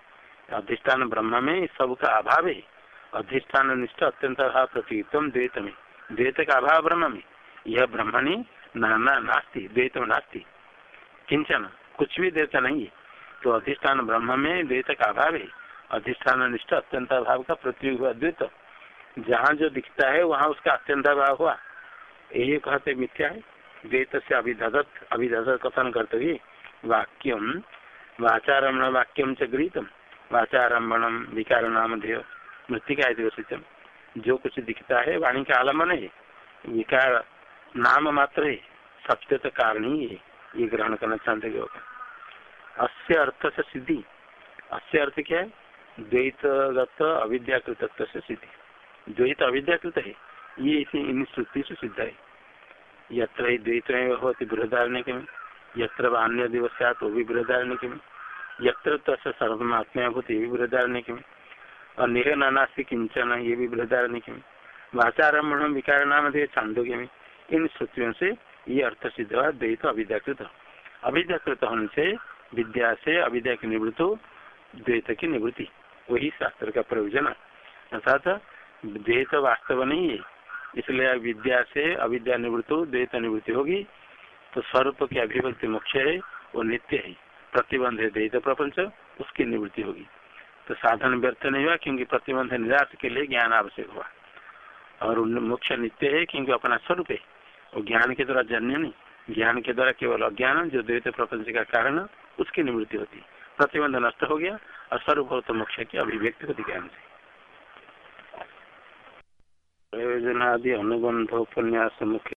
अधिष्ठान ब्रह्म में सबका अभाव है। अधिष्ठान निष्ठ अत्यंत अभाव प्रतियोगितम द्वैत में द्वैत का अभाव ब्रह्म में। यह ब्रह्मणी नाना नास्ती, द्वैत नास्ती। किंचन कुछ भी देता नहीं तो अधिष्ठान ब्रह्म में द्वैत का अभाव है। अधिष्ठान निष्ठ अत्यंत अभाव का प्रत्युग हुआ द्वैत। जहाँ जो दिखता है, वहाँ उसका अत्यंत अभाव हुआ। यही कहते मिथ्या है। द्वैत से अभिधत अभिधत कथन करते हुए वाक्यम वाचारम्भ वाक्यम च गृहितम। वाचारम्भम विकार नाम ध्येय मृतिका जो कुछ दिखता है, वाणी का आलंबन है। विकार नाम मात्र है सत्य तो कारण ही है, ये ग्रहण करना चाहते होगा अस्य अर्थ से सिद्धि। अस्य अर्थ क्या है? द्वैतगत अविद्याकृत से सिद्धि। द्वैत अविद्याकृत है, ये इसी इन श्रुति से सिद्ध है। यत्र द्वैत होती बृहदारण्य के में यत्र अन्य दिवस वो भी बृहदारण्य के में यत्र सर्वमात्मा भूत ये भी बृहदारण्य के में और निह नानास्ति किंचन ये भी बृहदारण्य के में वाचारम्भ विकार नाम थे चांदोग्य में इन श्रुतियों से ये अर्थ सिद्ध हुआ, द्वैत अविद्याकृत अविद्याकृत होने से विद्या से अविद्या की निवृत्त, द्वैत की निवृत्ति। वही शास्त्र का प्रयोजन अर्थात द्वैत वास्तव नहीं है। इसलिए विद्या से अविद्या निवृत्त, द्वैत निवृत्ति होगी। तो स्वरूप की अभिव्यक्ति मुख्य है, वो नित्य है। प्रतिबंध है द्वैत प्रपंच, उसकी निवृत्ति होगी। तो साधन व्यर्थ नहीं हुआ, क्योंकि प्रतिबंध निराश के लिए ज्ञान आवश्यक हुआ। और मुख्य नित्य है, क्योंकि अपना स्वरूप है। वो ज्ञान के द्वारा जन्य नहीं। ज्ञान के द्वारा केवल अज्ञान, जो द्वित प्रपंच का कारण, उसकी निवृत्ति होती। प्रतिबंध नष्ट हो गया और सर्वभौत मोक्ष की अभिव्यक्ति होती ज्ञान से प्रयोजनादि अनुबंध उपन्यास मुख्य